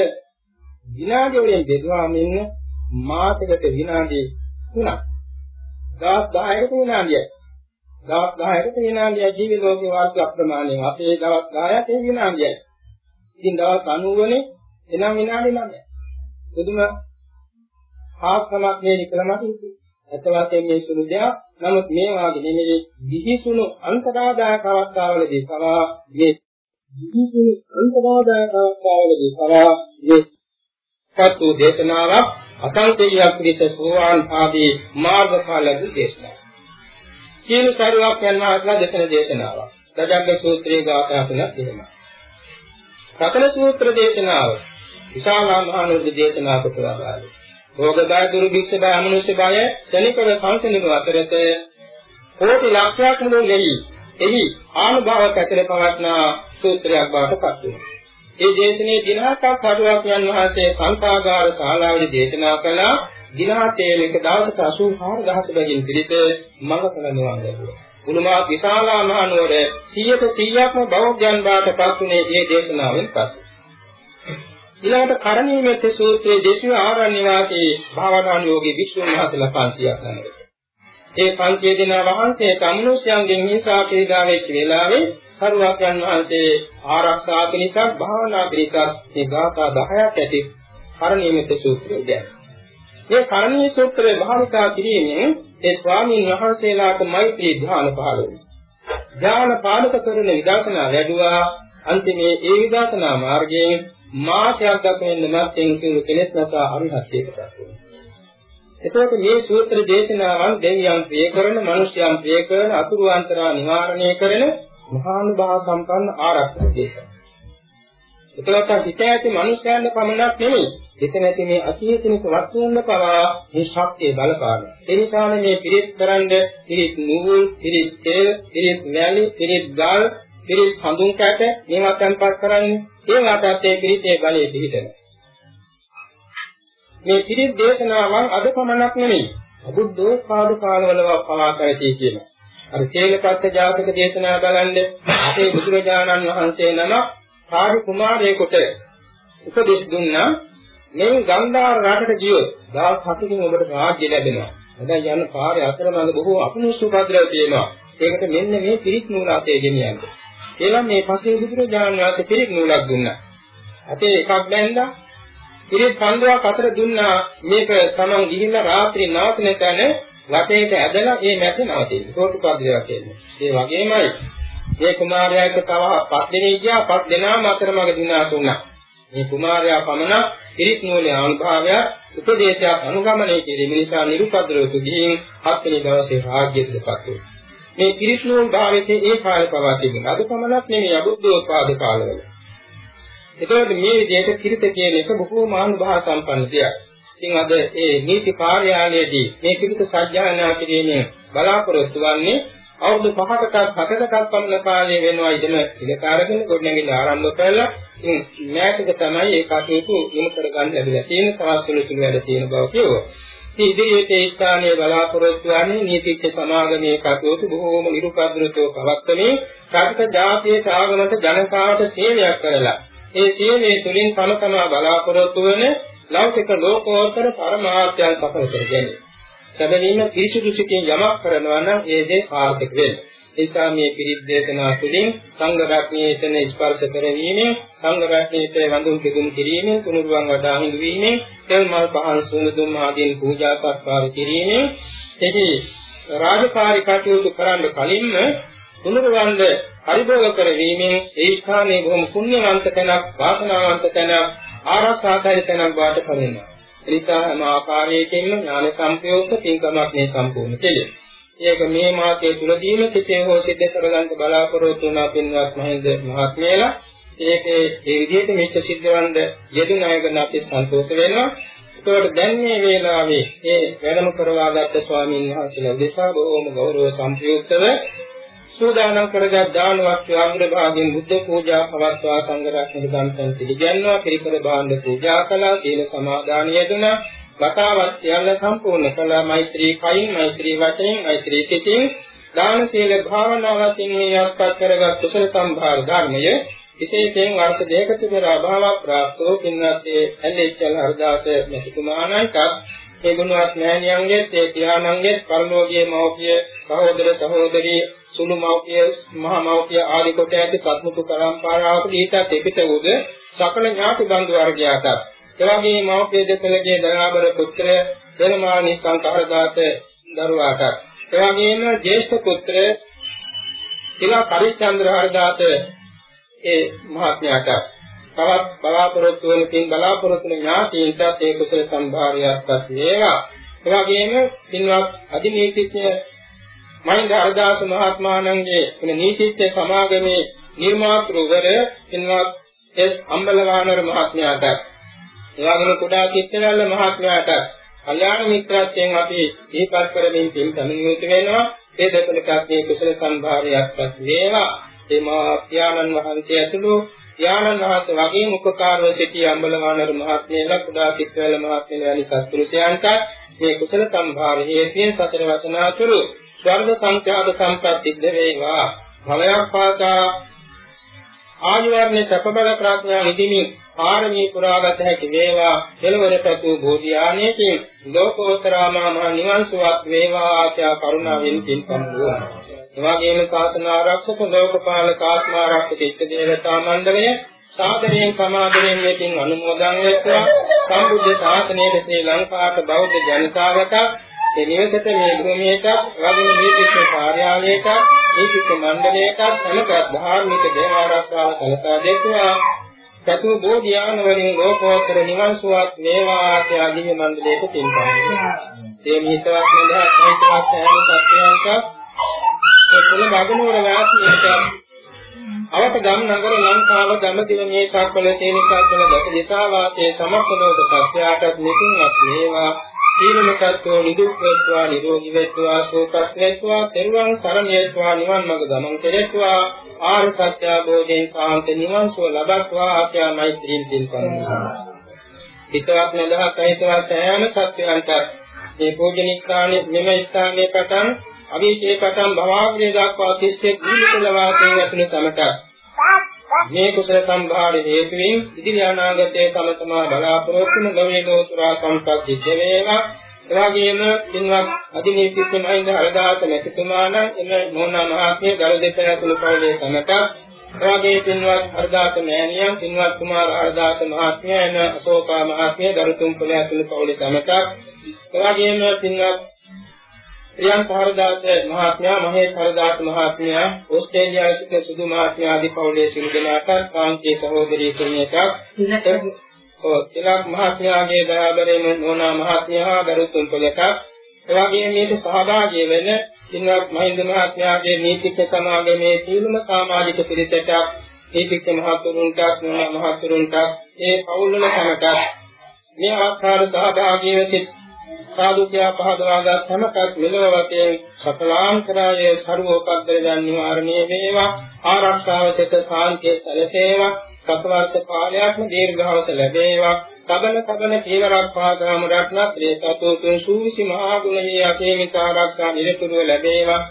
විනාඩි වලින් බෙදුවාම ඉන්න මාසයකට විනාඩි 3ක්. දාස් 10කට විනාඩියයි. දාස් 10කට විනාඩිය ජීවි ලෝකේ වාර්ෂික අප්‍රමාණයෙන් අපේ දවස් 10ක් ඒ විනාඩියයි. ඉතින් දවස් 90 නේ එනම් විනාඩි 9යි. බුදුම හාස්කමක් මේ නිකලමට හිතුවේ. ඇත්ත වශයෙන්ම මේ සුළු දෙයක්. නමුත් මේ වාගේ නෙමෙයි විහිසුණු අන්තරාදායක අවස්ථාවලදී පවා මේ විහිසුණු අන්තරාදායක අවස්ථාවලදී පවා මේ සත්‍ය දේශනාවක් අසංකේයයක් පිළිස සෝවාන් ආදී මාර්ගඵලදී දේශනාවක්. සියලු සාරයක් යනවා දේශන දේශනාවක්. දජග්ග සූත්‍රයේ ගාථා තුනක් දෙනවා. සතර සූත්‍ර දේශනාව විශාලා මහානුරුද්ධ දේශනා කොට වදාළේ. රෝග බය දුරු භික්ෂ බය අමනුෂ්‍ය බය ශනිකව සංසිඳන අතරත කෝටි ලක්ෂයක් මුළු නෙයි එහි ආනුභාවක ඇතර පවත්නා සූත්‍රයක් බවට පත් වෙනවා. ඒ දේශනේ දිනහක් කඩුවක් යන වහන්සේ සංකාගාර ශාලාවේදී දේශනා කළා දිනහතේ මේක දවසක 84000 බැගින් පිළිත මඟ කරනවා ලැබුවා. උළුමා විශාලා මහනුවර 100ට 100ක්ම බෞද්ධයන් බවට පත් වුණේ මේ දේශනාවෙන් පස්සේ. ඊළඟට කරණීයමෙත් සූත්‍රයේ දේශන ආරණ්‍ය වාසී භාවනානුයෝගී වික්ෂුන් වහන්සේලා 500ක් ගන්නවා. ඒ 500 දෙනා වහන්සේ කමුනුෂ්‍යයන්ගෙන් හිංසා පීඩා වෙච්ච වෙලාවේ සරුවක්යන් වහන්සේ ආරක්ෂා පිණිස භාවනා පිණිස මේ ගාථා 10ක් ඇති කරණීයමෙත් සූත්‍රය දැන්. මේ කරණීය සූත්‍රය භාවිතා කිරීමෙන් ඒ ස්වාමීන් වහන්සේලාට මෛත්‍රී ධ්‍යාන පහළ වෙනවා. ධ්‍යාන පාදක කරන විදර්ශනා වැඩුවා අන්තිමේ ඒ විදර්ශනා මාර්ගයෙන් මාසයක් ගත වෙන්න මත්යෙන් සියලු කෙලෙස් නැසා අරිහත්ත්වයට පත් වෙනවා. එතකොට මේ සූත්‍ර දේශනාවන් දෙවියන් ප්‍රිය කරන, මිනිස්යන් ප්‍රිය කරන, අතුරු අන්තරා නිවාරණය කරන මහානුභාව සම්පන්න ආරක්ෂක දේශනා. එතකොට හිත ඇති මිනිස්යන්ට පමණක් නෙමෙයි, හිත නැති මේ අචේතනික වස්තුන්ව පවා මේ ශක්තිය බලපානවා. ඒ නිසානේ මේ පිරිත් කරන්ඩ පිරිත් නූල්, පිරිත් තෙල්, පිරිත් මැලි, පිරිත් ගල්, පිරිත් හඳුන් කැට මේවා තැන්පත් කරන්නේ ඒ වාටත් ඒ පිරිතේ බලය පිහිටන. මේ පිරිත් දේශනාවන් අද පමණක් නෙමෙයි. අබුද්ධෝත්පාද කාලවල පවා පැවතී කියනවා. අර තේලපත්ත ජාතක දේශනා බලන්න අපේ බුදුරජාණන් වහන්සේ නම කාර්ය කුමාරයෙකුට උපදෙස් දුන්නා මේ ගන්ධාර රටට ගියොත් දවස් 7කින් ඔබට රාජ්‍ය ලැබෙනවා. හැබැයි යන පාරේ අතරමඟ බොහෝ අපනුසු පද්‍රව තියෙනවා. ඒකට මෙන්න මේ පිරිත් නූල අතේ ගෙනියන්න. කියලා මේ පසේ බුදුරජාණන් වහන්සේ පිළික් නූලක් දුන්නා. අතේ එකක් බැඳලා පිළික් කන්දුවක් අතර දුන්නා මේක තමන් ගිහිල්ලා රාත්‍රී නවතින තැන වටේට ඇදලා ඒ මැද නවතින්න. කෝටිපද්දයක් කියන්නේ. ඒ වගේමයි මේ කුමාරයාට තව පස් දෙනෙක් ගියා පස් දෙනාම අතරමඟ දිනාසුණා. මේ කුමාරයා පමණ පිරිත් නූලේ අනුභවය උපදේශයක් අනුගමනය කිරීම නිසා නිරුපද්‍රවතු ගිහින් හත්වෙනි දවසේ රාජ්‍යයටපත් වුණා. මේ පිරිත් නූල් භාවිතේ ඒ කාලේ පවා තිබුණා. අද පමණක් නෙමෙයි අබුද්ධෝත්පාද කාලවල. එතකොට මේ විදිහට පිරිත කියන එක බොහෝ මානුභාව සම්පන්න දෙයක්. ඉතින් අද ඒ නීති කාර්යාලයේදී මේ පිරිත සත්‍යයනා කිරීමේ බලාපොරොත්තු වන්නේ අවුරුදු 5කටත් 7කටත් පමණ කාලය වෙනවා ඉදම ඉලකාරගෙන ගොඩනැගිල්ල ආරම්භ කළා. ඉතින් මෑතක තමයි ඒ කටයුතු යොමු කරගන්න ලැබිලා තියෙන තවස්සලු සුළු වැඩ තියෙන බව කියුවා. ඉතින් ඉදිරියට ඒ ස්ථානයේ බලාපොරොත්තු වන්නේ නීතිඥ සමාගමේ කටයුතු බොහෝම නිරුපද්‍රතව පවත්වමින් රටක ජාතියට ආගමට ජනතාවට සේවයක් කරලා ඒ සේවයේ තුලින් තම තමා බලාපොරොත්තු වන ලෞකික ලෝකෝත්තර පරමාර්ථයන් සඵල කර ගැනීම. සැබවින්ම පිරිසුදු සිතින් යමක් කරනවා නම් ඒ දේ සාර්ථක වෙනවා. ඒ නිසා මේ පිරිත් දේශනා තුළින් සංඝ රත්නයේතන ස්පර්ශ කරවීමෙන් සංඝ රත්නයේත වඳුන් පිදුම් කිරීමෙන් තුනුරුවන් වඩා හිඳුවීමෙන් තෙල් මල් පහන් සුණුදුම් ආදීන් පූජා සත්කාර කිරීමෙන් එහි රාජකාරී කටයුතු කරන්න කලින්ම තුනුරුවන්ද පරිභෝග කරවීමෙන් ඒ ස්ථානයේ බොහොම පුණ්‍යවන්ත තැනක් වාසනාවන්ත තැනක් ආරක්ෂාකාරී තැනක් බවට පරිණාමය එනිසා හැම ආකාරයකින්ම ඥාන සම්ප්‍රයුක්ත පින්කමක් මේ සම්පූර්ණ කෙලෙ. ඒක මේ මාසයේ තුලදීම කෙසේ හෝ සිද්ධ කරගන්න බලාපොරොත්තු වුණා පින්වත් මහින්ද මහත්මයලා. ඒකේ ඒ විදිහට මෙච්ච සිද්ධවන්ද යෙදුන අය ගැන අපි සන්තෝෂ වෙනවා. ඒකට දැන් මේ වේලාවේ මේ වැඩම කරවාගත්ත ස්වාමීන් වහන්සේලා උදෙසා බොහෝම ගෞරව සම්ප්‍රයුක්තව සූදානම් කරගත් දානවත් අග්‍ර භාගයෙන් බුද්ධ පූජා පවත්වා සංඝරත්නක දන්තන් පිළිගන්නවා පිරිකර භාණ්ඩ පූජා කළා සීල සමාදාන යෙදුණා කතාවත් සියල්ල සම්පූර්ණ කළා මෛත්‍රී කයින් මෛත්‍රී වචනෙන් මෛත්‍රී සිතින් දාන සීල භාවනාවකින් මේ යත්පත් කරගත් කුසල සම්භාර ධර්මය විශේෂයෙන් වර්ෂ දෙකක පෙර අභාව ප්‍රාප්තෝ පින්වත් එල්.එච්.එල්. හරදාස මෙතුමාණන්ට ඒ ගුණවත් මෑණියන්ගේ ඒ පියාණන්ගේ පරලෝකීය මෞර්ය සහෝදර සහෝදරී සුළු මෞර්ය මහා මෞර්ය ආදී කොට ඇති සත්මුතු පරම්පරාවක ඊටත් එපිට වූද සකල ඥාති බන්දු වර්ගයාට එවැගේ මෞර්ය දෙපළගේ දයාබර පුත්‍ර පෙරමානි සංකහරදාත දරුවාට. එවැගේම ජේෂ්ඨ පුත්‍ර තිලා පරිචන්ද්‍ර හරදාත ඒ මහත්මයාට. තවත් බලාපොරොත්තු වෙන පින් බලාපොරොත්තු වෙන ඥාතීන්ටත් ඒ කුසල සම්භාරයක්වත් වේවා. ඒ වගේම පින්වත් අධිනීතිඥ මහින්ද අරදාස මහත්මයාණන්ගේ මේ නීතිඥ සමාගමේ නිර්මාතෘවර පින්වත් එස් අම්බලවානර මහත්මයාට. ඒ වගේම කුඩා කිත්තනල්ල මහත්මයාට කල්යාණ මිත්‍රත්වයෙන් අපි දීපත් කරමින් පින් පැමිණියුත් වෙනවා. ඒ දෙපළකත් මේ කුසල සම්භාරයක්වත් වේවා. ඒ මා පියාණන් වහන්සේ ඇතුළු ඥානන් වහන්සේ වගේම උපකාරව සිටි අම්බලවානර මහත්මයලා කුඩා කිත්වැල මහත්මයලා වැනි සත්පුරුෂයන්ට මේ කුසල සම්භාර හේතුයෙන් සසර වසනාතුරු ස්වර්ග සංඛ්‍යාත සම්පත් සිද්ධ වේවා භවයක් පාසා ආනිවර්ණ සපබල ප්‍රඥා විදිමින් පාරමී පුරාගත හැකි වේවා කෙලවර පැතු බෝධිආනේකින් ලෝකෝත්තරාමා මහ නිවන් සුවක් වේවා ආචා කරුණාවෙන් පින්පම් වූවා. එවාගේම ශාසන ආරක්ෂක ලෝකපාලක ආත්ම ආරක්ෂක ඉෂ්ඨ දේවතා මණ්ඩලය සාදරයෙන් සමාදරයෙන් මෙතින් අනුමෝදන් වෙත්වා සම්බුද්ධ ශාසනයේ ශ්‍රී ලංකාවට බෞද්ධ ජනතාවට මේ නිවසට මේ භූමියට වගේ නීතිශ කාර්යාලයට නීතිශ මණ්ඩලයට සමග ධාර්මික දේව ආරක්ෂාව සලසා දෙත්වා සතු බෝධියාන වලින් ලෝකෝත්තර නිවන් සුවත් වේවා කියලා දිව්‍ය මණ්ඩලයට පින්පන්නේ. මේ මිහිතවත් නදා සහිතවත් සෑම සත්‍යයන්ට ඒ කුල මගනුවර වාසීන්ට අවත ගම් නගර ලංකාව ගමදිව මේ ශාක්වල සේනිකාත්වල දස දිසා වාසයේ සමක්කලෝක සත්‍යයටත් නිකුන්වත් වේවා. සීලම සත්වෝ නිදුක් වේත්වා නිරෝගී වේත්වා සෝපත් වේත්වා තෙරුවන් සරණ වේත්වා නිවන් මඟ ගමන් කෙරෙත්වා ආර්ය සත්‍ය අවබෝධයෙන් සාන්ත නිවන් සුව ලබත්වා ආත්‍යා මෛත්‍රීන් පින්පන්නා හිතවත් නැදහත් හිතවත් සෑම සත්‍යයන්ට මේ පූජනිකානේ මෙම ස්ථානයේ පටන් අවීචේ පටන් භවග්‍රේ දක්වා තිස්සේ ජීවිතල වාසයේ ඇතුළේ සමට මේ කුසල සම්භාර හේතුවෙන් ඉදිරි අනාගතයේ තම තමා බලාපොරොත්තු වන ගවේ ලෝතුරා සම්පස්සිද්ධ වේවා. එවාගෙම පින්වත් අධිනීතිඥ මහින්ද හරදාස මෙතුමාණන් එම මොහොනා මහත්මිය ගල දෙපළ තුළු පවුලේ සමට. එවාගේ පින්වත් හරදාස මෑණියන් පින්වත් කුමාර හරදාස මහත්මයා එන අශෝකා මහත්මිය දරුතුම් පොළ ඇතුළු පවුලේ සමටක් එවාගේම පින්වත් ප්‍රියන්ත හරදාස මහත්මයා මහේෂ් හරදාස මහත්මයා ඕස්ට්‍රේලියාවේ සිට සුදු මහත්මයා ආදී පවුලේ සිළු දෙනාට කාන්තේ සහෝදරී කෙනෙක්ට ඔව් තිලක් මහත්මයාගේ දයාබරේම නෝනා මහත්මයා දරුතුම් පොළට එවාගේ මේක සහභාගී වෙන සිනවත් මහින්ද මහත්මයාගේ නීතිඥ සමාගමේ සීලම සමාජික පිරිසට නීතිඥ මහතුරුන්ට මහතුරුන්ට ඒ පවුල්වල සමටත් මේ ආකාර සහභාගීව සිට සාදුකියා පහදවාගත් සමටත් මෙලොව වශයෙන් සකලාන්තරයේ ਸਰවෝපද්දරයන් නිවාරණය වේවා. ආරක්ෂාව සිට සාන්තිය සැලසේවා. සතවර්ෂ කාලයක්ම දීර්ඝවස ලැබේවා. සබන සබන කීවරක් පාදාම රත්න ත්‍රිසතුතුන් සූවිසි මහා ගුණයේ අසීමිත ආරක්ෂා නිරතුරුව ලැබේවා.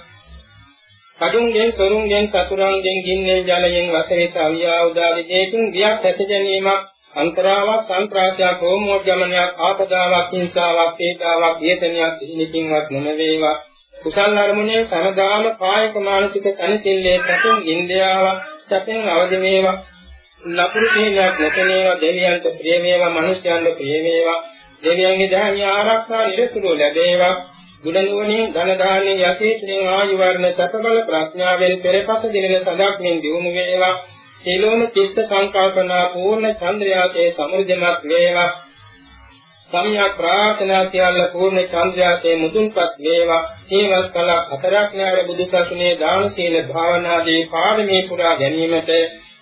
කඩුන්ගෙන් සොරුන්ගෙන් සතුරුන්ගෙන් ගින්නෙන් ජලයෙන් වසරේ සවියා උදාදී දෙකින් වියක් ඇති ගැනීමක් අන්තරාවක් සංක්‍රාසයක් හෝමෝගමනයක් ආපදාවක් හිංසාවක් පීඩාවක් යෙසනියක් සිහිනකින්වත් නොවේවා කුසල් අරමුණේ සමදාම කායික මානසික සනසිල්ලේ සැපෙන් ඉන්දියාවක් සැපෙන් අවදි වේවා ලකුණු සීලයක් නැතනේවා දෙවියන්ට ප්‍රිය වේවා මිනිස්යන්ට ප්‍රිය වේවා දෙවියන්ගේ ධර්මය ආරක්ෂා නිරතුරුව ලැබේවා. ගුණ නුවණින් ධන දාන්නේ යසීතෙන් ආයු වර්ණ සතබල ප්‍රඥාවෙන් පෙරපස දිනන සදාක්මින් දිනු වේවා. සීලෝම චිත්ත සංකල්පනා පූර්ණ චන්ද්‍රයාසේ සමෘද්ධිමත් වේවා. සම්‍යක් ප්‍රාර්ථනා සියල්ල පූර්ණ චන්ද්‍රයාසේ මුදුන්පත් වේවා. සීවස් කල හතරක් න්යාය බුදු සසුනේ දාන සීල භාවනාදී පාරමී පුරා ගැනීමට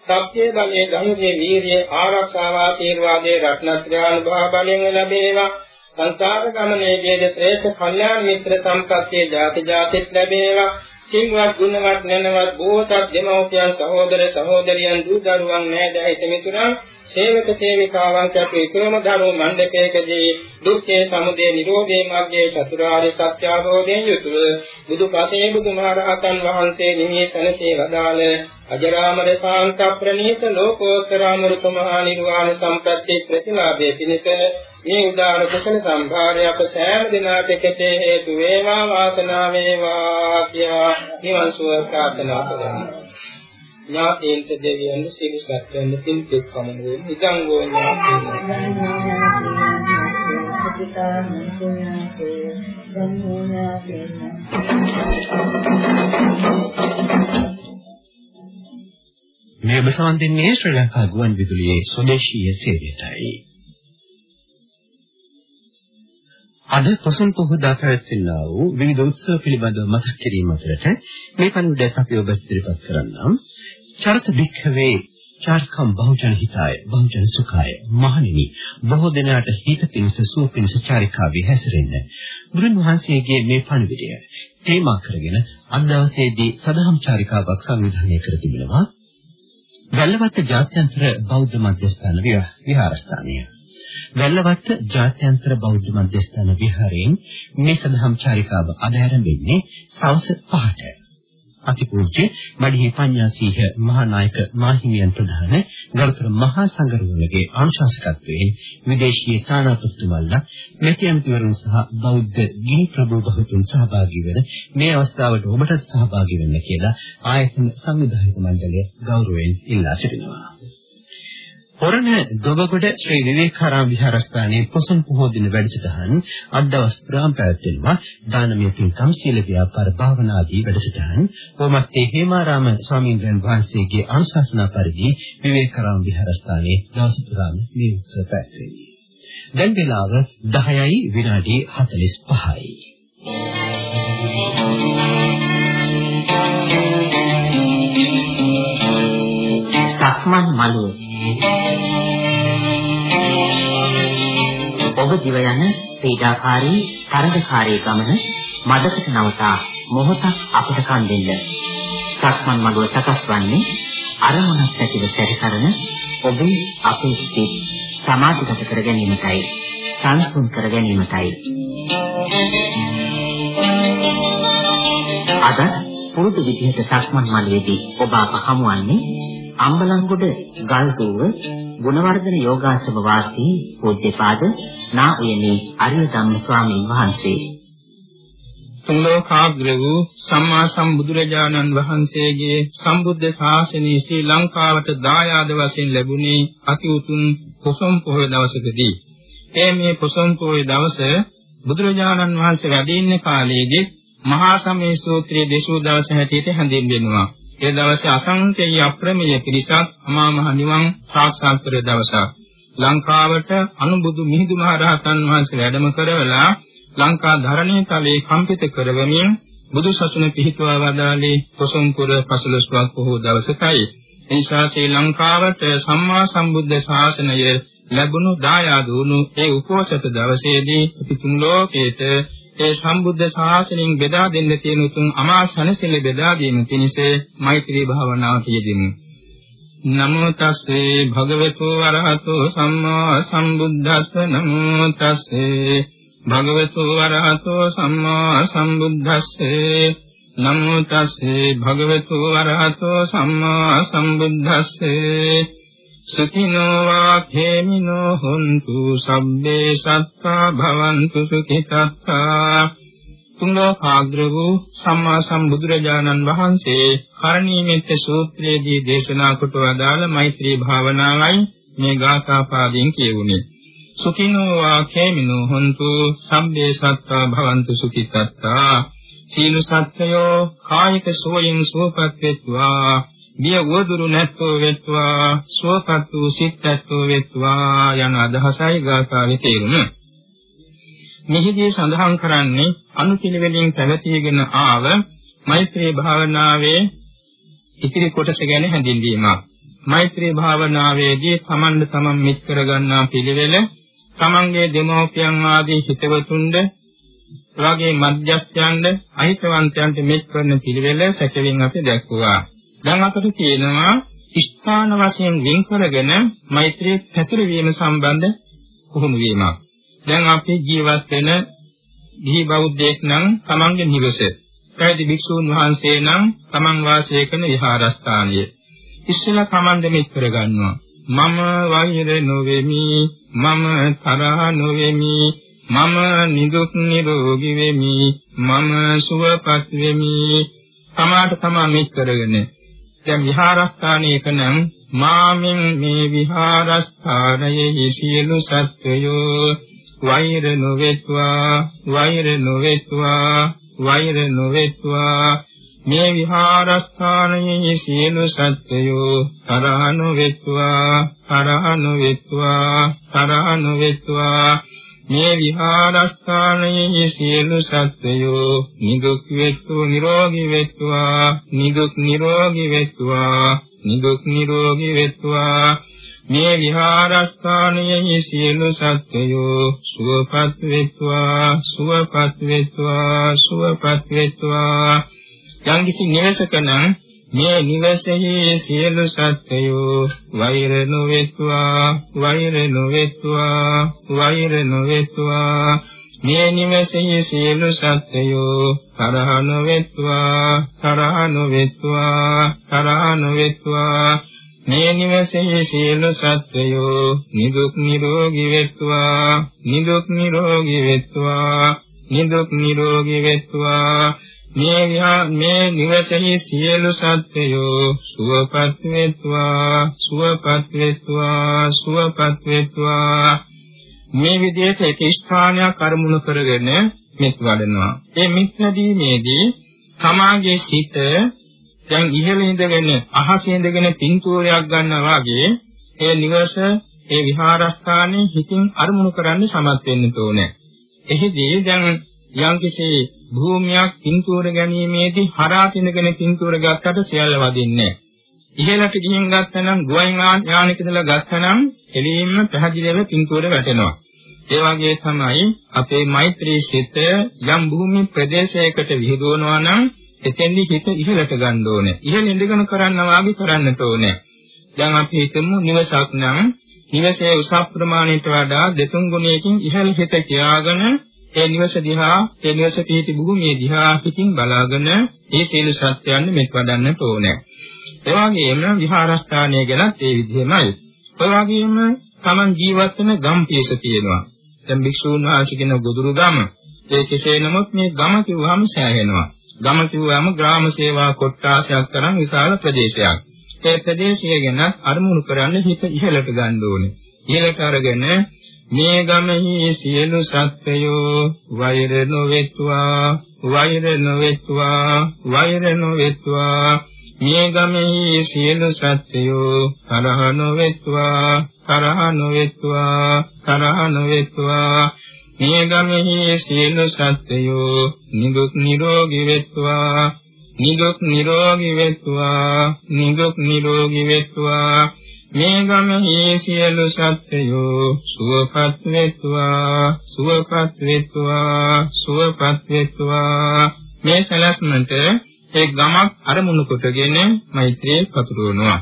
සත්‍ය බලයේ ධෛර්යයේ වීර්යයේ ආරක්ෂාව ආශිර්වාදයේ රත්නත්‍රානුභව බලයෙන් ලැබේවා. සංසාර ගමනේ වේද ශ්‍රේෂ්ඨ කල්යාණ මිත්‍ර සම්පත්තියේ ජාති ජාතිත් ලැබේවා. සිංවත් ගුණවත් නැනවත් බෝසත් දෙමව්පියන් සහෝදර සහෝදරියන් දූ දරුවන් නෑදෑයිත මිතුරන් සේවක සේවිකාවන් කැප එකම ධර්ම මණ්ඩපයකදී දුක්ඛේ සමුදය නිරෝධේ මාර්ගයේ චතුරාර්ය සත්‍ය අවබෝධයෙන් යුතුව බුදු පසේ බුදුමහරහතන් වහන්සේ නිමේෂණසේ වදාළ අජරාමර ශාන්ත ප්‍රණීත ලෝකෝත්තර අමෘත මහා නිර්වාණ සම්පත්‍ති ප්‍රතිලාභයේ පිණිස මේ උදාර කුසල සම්භාරය අප සෑම දිනකට කෙතේ හේතු වේවා වාසනාව වේවා කියා නිවන් සුව ප්‍රාර්ථනා කරමි ඥාතීන්ට දෙවියන් සිල් සත්‍යයන් පින් පිට පමණුවෙන් ඉදං ගෝ මේ ඔබ සම්බන්ධන්නේ ශ්‍රී ලංකා ගුවන් විදුලියේ ස්වදේශීය සේවයටයි. අද පොසොන් පොහොදා පැවැත්වෙනා වූ විවිධ උත්සව පිළිබඳව මතක් කිරීම අතරට මේ පණිවිඩයත් අපි ඔබ ඉදිරිපත් කරන්නම්. චරත භික්ඛවේ චාර්කම් බහුජන හිතාය බහුජන සුඛාය මහණෙනි. බොහෝ දෙනාට හිත පිණිස සුව පිණිස චාරිකාවේ හැසිරෙන්න. බුදුන් වහන්සේගේ මේ පණිවිඩය තේමා කරගෙන අද දවසේදී සදහම් චාරිකාවක් සංවිධානය කර තිබෙනවා. වැල්ලවත්ත ජාත්‍යන්තර බෞද්ධ මධ්‍යස්ථාන විහාරස්ථානය. වැල්ලවත්ත ජාත්‍යන්තර බෞද්ධ මධ්‍යස්ථාන විහාරයෙන් මේ සදහම් චාරිකාව අද ආරම්භෙන්නේ සවස් 5ට අතිපූජ්‍ය මඩිහි පඤ්ඤාසීහ මහානායක මාහිමියන් ප්‍රධාන ගරුතර මහා සංඝරුවනගේ අනුශාසකත්වයෙන් විදේශීය තානාපතිතුමල්ලා මෙති ඇමතිවරුන් සහ බෞද්ධ ගිනි ප්‍රභූ බහුතුන් සහභාගී වෙන මේ අවස්ථාවට ඔබටත් සහභාගී වෙන්න කියලා ආයතන සංවිධායක මණ්ඩලය ගෞරවයෙන් ඉල්ලා සිටිනවා. පොරණ දොබගොඩ ශ්‍රී විවේකාරාම විහාරස්ථානයේ පොසොන් පොහෝ දින වැඩසටහන් අද දවස් පුරාම පැවැත්වෙනවා. දානමය පින්කම් සීල ව්‍යාපාර භාවනා ආදී වැඩසටහන් කොමත්තේ හේමාරාම ස්වාමීන් වහන්සේගේ අනුශාසනා පරිදි විවේකාරාම විහාරස්ථානයේ දවස් පුරාම මේ උත්සව පැවැත්වෙන්නේ දැන් වේලාව 10යි විනාඩි 45යි සක්මන් මළුව. ඔබ දිව යන පීඩාකාරී තරඟකාරී ගමන මදකට නවතා මොහොතක් අපට කන් දෙන්න. සක්මන් මළුව සකස් වන්නේ අරමුණක් ඇතිව සැරිසරන ඔබේ අපේ සිත් සමාධිගත කර ගැනීමටයි සංසුන් කර ගැනීමටයි. අද පුරුදු විදිහට සක්මන් මළුවේදී ඔබ අප හමුවන්නේ අම්බලන්ගොඩ ගල්දුව ගුණවර්ධන යෝගාශ්‍රම වාසී පූජ්‍යපාද නා උයනේ අරිය ධම්ම ස්වාමීන් වහන්සේ තුන්ලෝකාග්‍ර වූ සම්මා සම්බුදුරජාණන් වහන්සේගේ සම්බුද්ධ ශාසනය ශ්‍රී ලංකාවට දායාද වශයෙන් ලැබුණේ අති උතුම් පොසොන් පොහොය දවසකදී. ඒ මේ පොසොන් පොහොය දවස බුදුරජාණන් වහන්සේ වැඩ ඉන්න කාලයේදී මහා සමේ සූත්‍රයේ දේශෝ දවස හැටියට හැඳින්වෙනවා. ඒ දවසේ අසංකේය අප්‍රමේය පිරිසක් අමා මහ නිවන් සාක්ෂාත් කර දවසක්. ලංකාවට අනුබුදු මිහිඳු මහ රහතන් වහන්සේ වැඩම කරවලා ලංකා ධරණී තලයේ කම්පිත කරවමින් බුදු සසුන පිහිටුවා වදාළේ පොසොන්පුර පසළොස්වක් පොහොව දවසකයි. එනිසා ශ්‍රී ලංකාවට සම්මා සම්බුද්ධ ශාසනය ලැබුණු දායාද වුණු ඒ උපෝසත දවසේදී අපි තුන් ලෝකේට ඒ සම්බුද්ධ ශාසනයෙන් බෙදා දෙන්න තියෙන උතුම් අමා සනසෙල බෙදා දීම පිණිස මෛත්‍රී භාවනාවට යෙදෙමු. නමෝ තස්සේ භගවතු වරහතෝ සම්මා සම්බුද්දස්ස. නමෝ තස්සේ භගවතු වරහතෝ සම්මා සම්බුද්දස්සේ. නමෝ තස්සේ භගවතු වරහතෝ සම්මා සම්බුද්දස්සේ. සුඛිනෝ වා khේමිනෝ හොන්තු සබ්බේ සත්තා භවන්තු සුඛිතත්තා. තුන්ලෝකාග්‍ර වූ සම්මා සම්බුදුරජාණන් වහන්සේ කරණීයමෙත් සූත්‍රයේදී දේශනා කොට වදාළ මෛත්‍රී භාවනාවයි මේ ගාථා පාදයෙන් කියුණේ සුඛිනෝ වා khේමිනෝ හොන්තු සබ්බේ සත්තා භවන්තු සුඛිතත්තා. සීල සත්‍යෝ කායික සෝයෙන් සුවපත් වෙත්වා. බිය වදුරු නැත්තෝ වෙත්වා සුවපත් වූ සිත්ත්වෝ වෙත්වා යන අදහසයි ගාථාවේ තේරුම. මෙහිදී සඳහන් කරන්නේ අනුපිළිවෙලින් පැවතීගෙන ආව මෛත්‍රී භාවනාවේ ඉතිරි කොටස ගැන හැඳින්වීමක්. මෛත්‍රී භාවනාවේදී තමන්ද තමන් මිත් කරගන්නා පිළිවෙල තමන්ගේ දෙමෝපියන් ආදී හිතවතුන්ද එවාගේ මධ්‍යස්ථයන්ද අහිතවන්තයන්ට මෙත් කරන පිළිවෙල සැකවින් අපි දැක්වුවා. දැන් අපිට තියෙනවා ස්ථාන වශයෙන් වෙන් කරගෙන මෛත්‍රී පැතිරවීම සම්බන්ධ පුහුණු වීමක්. දැන් අපි ජීවත් වෙන ගිහි බෞද්ධයෙක් නම් තමන්ගේ නිවස. පැවිදි භික්ෂූන් වහන්සේ නම් තමන් වාසය කරන විහාරස්ථානය. ඉස්සෙල්ලා තමන් දෙමෙත් කරගන්නවා. මම වෛර නොවෙමි, මම තරහ නොවෙමි, මම නිදුක් නිරෝගී වෙමි, මම සුවපත් වෙමි. තමාට තමා මෙත් කරගෙන දැන් විහාරස්ථානයක නම් මාමින් මේ විහාරස්ථානයේ සියලු සත්වයෝ වෛර නොවෙත්වා වෛර නොවෙත්වා වෛර නොවෙත්වා. මේ විහාරස්ථානයේ සියලු සත්වයෝ තරහ නොවෙත්වා තරහ නොවෙත්වා තරහ නොවෙත්වා. මේ විහාරස්ථානයේ සියලු සත්වයෝ නිදුක් වෙත්වා නිරෝගී වෙත්වා නිදුක් නිරෝගී වෙත්වා නිදුක් නිරෝගී වෙත්වා මේ විහාරස්ථානයේ සියලු සත්වයෝ සුවපත් වෙත්වා සුවපත් වෙත්වා සුවපත් වෙත්වා යම්කිසි නිවසක නම් මේ නිවසෙහි සියලු සත්වයෝ වෛර නොවෙත්වා වෛර නොවෙත්වා වෛර නොවෙත්වා. මේ නිවසෙහි සියලු සත්වයෝ තරහ නොවෙත්වා තරහ නොවෙත්වා තරහ නොවෙත්වා. මේ නිවසෙහි සියලු සත්වයෝ නිදුක් නිරෝගී වෙත්වා නිදුක් නිරෝගී වෙත්වා නිදුක් නිරෝගී වෙත්වා. මේ විහා මේ නිවසෙහි සියලු සත්වයෝ සුවපත් වෙත්වා සුවපත් වෙත්වා සුවපත් වෙත්වා මේ විදිහට එක ස්ථානයක් අරමුණු කරගෙන මෙත් වඩනවා. ඒ මෙත් වැඩීමේදී තමාගේ සිත දැන් ඉහළ ඉඳගෙන අහසේ ඉඳගෙන පින්තූරයක් ගන්නවා වගේ ඒ නිවස ඒ විහාරස්ථානයේ හිතින් අරමුණු කරන්න සමත් වෙන්න ඕනේ. එහිදී දැන් යම්කිසි භූමියක් පින්තූර ගැනීමේදී හරා පිනගෙන පින්තූර ගත්තට සියල්ල වදින්නේ ඉහළට ගිහින් ගත්තනම් ගුවන් යානයක ඉඳලා ගත්තනම් එළියෙන්ම පැහැදිලිව පින්තූර වැටෙනවා. ඒ වගේ තමයි අපේ මෛත්‍රී සිත යම් භූමි ප්‍රදේශයකට විහිදුවනවා නම් එතෙන්දි හිත ඉහළට ගන්න ඕනේ. ඉහළ ඉඳගෙන කරන්න වාගේ කරන්නට ඕනේ. දැන් අපි හිතමු නිවසක් නම් නිවසේ උසස් ප්‍රමාණයට වඩා දෙතුන් ගුණයකින් ඉහළ හිත තියාගෙන ඒ නිවස දිහා ඒ නිවස පිහිටි භූමිය දිහා පිටින් බලාගෙන ඒ සීල සත්‍යයන් මෙත් වඩන්නට ඕනේ. ඒ වගේම විහාරස්ථානය ගැනත් ඒ විදිහමයි. ඒ වගේම Taman ජීවත් වෙන ගම් පියස තියෙනවා. දැන් භික්ෂූන් වහන්සේගෙන ගොදුරු ගම. ඒ කෙසේ නමුත් මේ ගම කිව්වම සෑහෙනවා. ගම කිව්වම ග්‍රාම සේවා කොට්ටාසයක් තරම් විශාල ප්‍රදේශයක්. ඒ ප්‍රදේශය ගැන අරමුණු කරන්න හිත ඉහළට ගන්න ඕනේ. ඉහළට අරගෙන මේ ගමෙහි සියලු සත්වයෝ වෛර නොවෙත්වා වෛර නොවෙත්වා වෛර නොවෙත්වා. මේ ගමෙහි සියලු සත්වයෝ තරහ නොවෙත්වා තරහ නොවෙත්වා තරහ නොවෙත්වා. මේ ගමෙහි සියලු සත්වයෝ නිදුක් නිරෝගී වෙත්වා නිදුක් නිරෝගී වෙත්වා නිදුක් නිරෝගී වෙත්වා. මේ ගමෙහි සියලු සත්වයෝ සුවපත් වෙත්වා සුවපත් වෙත්වා සුවපත් වෙත්වා මේ සලස්මන්ට ඒ ගමක් අරමුණු කොටගෙන මෛත්‍රිය පතුරවනවා.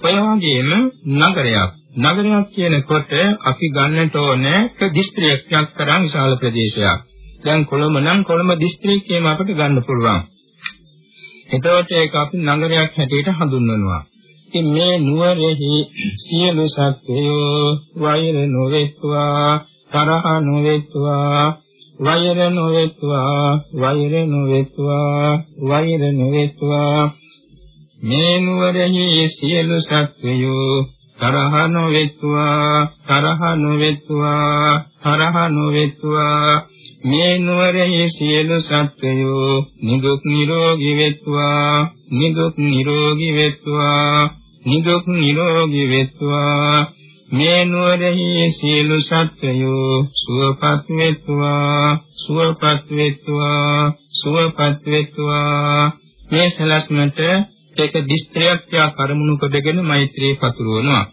ඔය වගේම නගරයක් නගරයක් කියනකොට අපි ගන්නට ඕනේ එක දිස්ත්‍රික්කයක් තරම් විශාල ප්‍රදේශයක්. දැන් කොළඹ නම් කොළඹ දිස්ත්‍රික්කයම අපිට ගන්න පුළුවන්. එතකොට ඒක අපි නගරයක් හැටියට හඳුන්වනවා. ඉතින් මේ නුවරෙහි සියලු සත්වයෝ වෛර නොවෙත්වා තරහ නොවෙත්වා වෛර නොවෙත්වා වෛර නොවෙත්වා වෛර නොවෙත්වා. මේ නුවරෙහි සියලු සත්වයෝ තරහ නොවෙත්වා තරහ නොවෙත්වා තරහ නොවෙත්වා. මේ නුවරෙහි සියලු සත්වයෝ නිදුක් නිරෝගී වෙත්වා නිදුක් නිරෝගී වෙත්වා නිදුක් නිරෝගී වෙත්වා. මේ නුවරෙහි සියලු සත්වයෝ සුවපත් වෙත්වා සුවපත් වෙත්වා සුවපත් වෙත්වා. මේ සලස්මට ඒක දිස්ත්‍රික්කයක් කරමුණු කොටගෙන මෛත්‍රී පතුරවනවා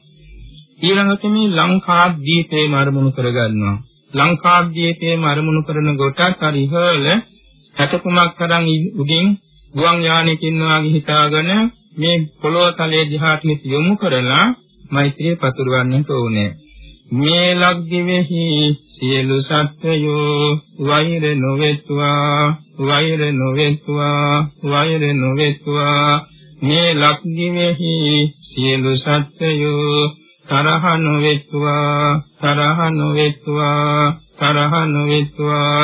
ඊළඟට මේ ලංකාද්වීපේ මරමුණු කරගන්නවා ලංකාද්වීපයේ අරමුණු කරන කොටත් හරි ඉහළ හැතකුමක් තරම් උඩින් ගුවන් යානකින් වාගේ හිතාගෙන මේ පොළොව තලයේ දිහාට යොමු කරලා මෛත්‍රිය පතුරවන්නට ඕනේ. මේ ලක්දිවෙහි සියලු සත්වයෝ වෛර නොවෙත්වා වෛර නොවෙත්වා වෛර නොවෙත්වා මේ ලක්දිවෙහි සියලු සත්වයෝ තරහ නොවෙත්වා තරහ නොවෙත්වා තරහ නොවෙත්වා.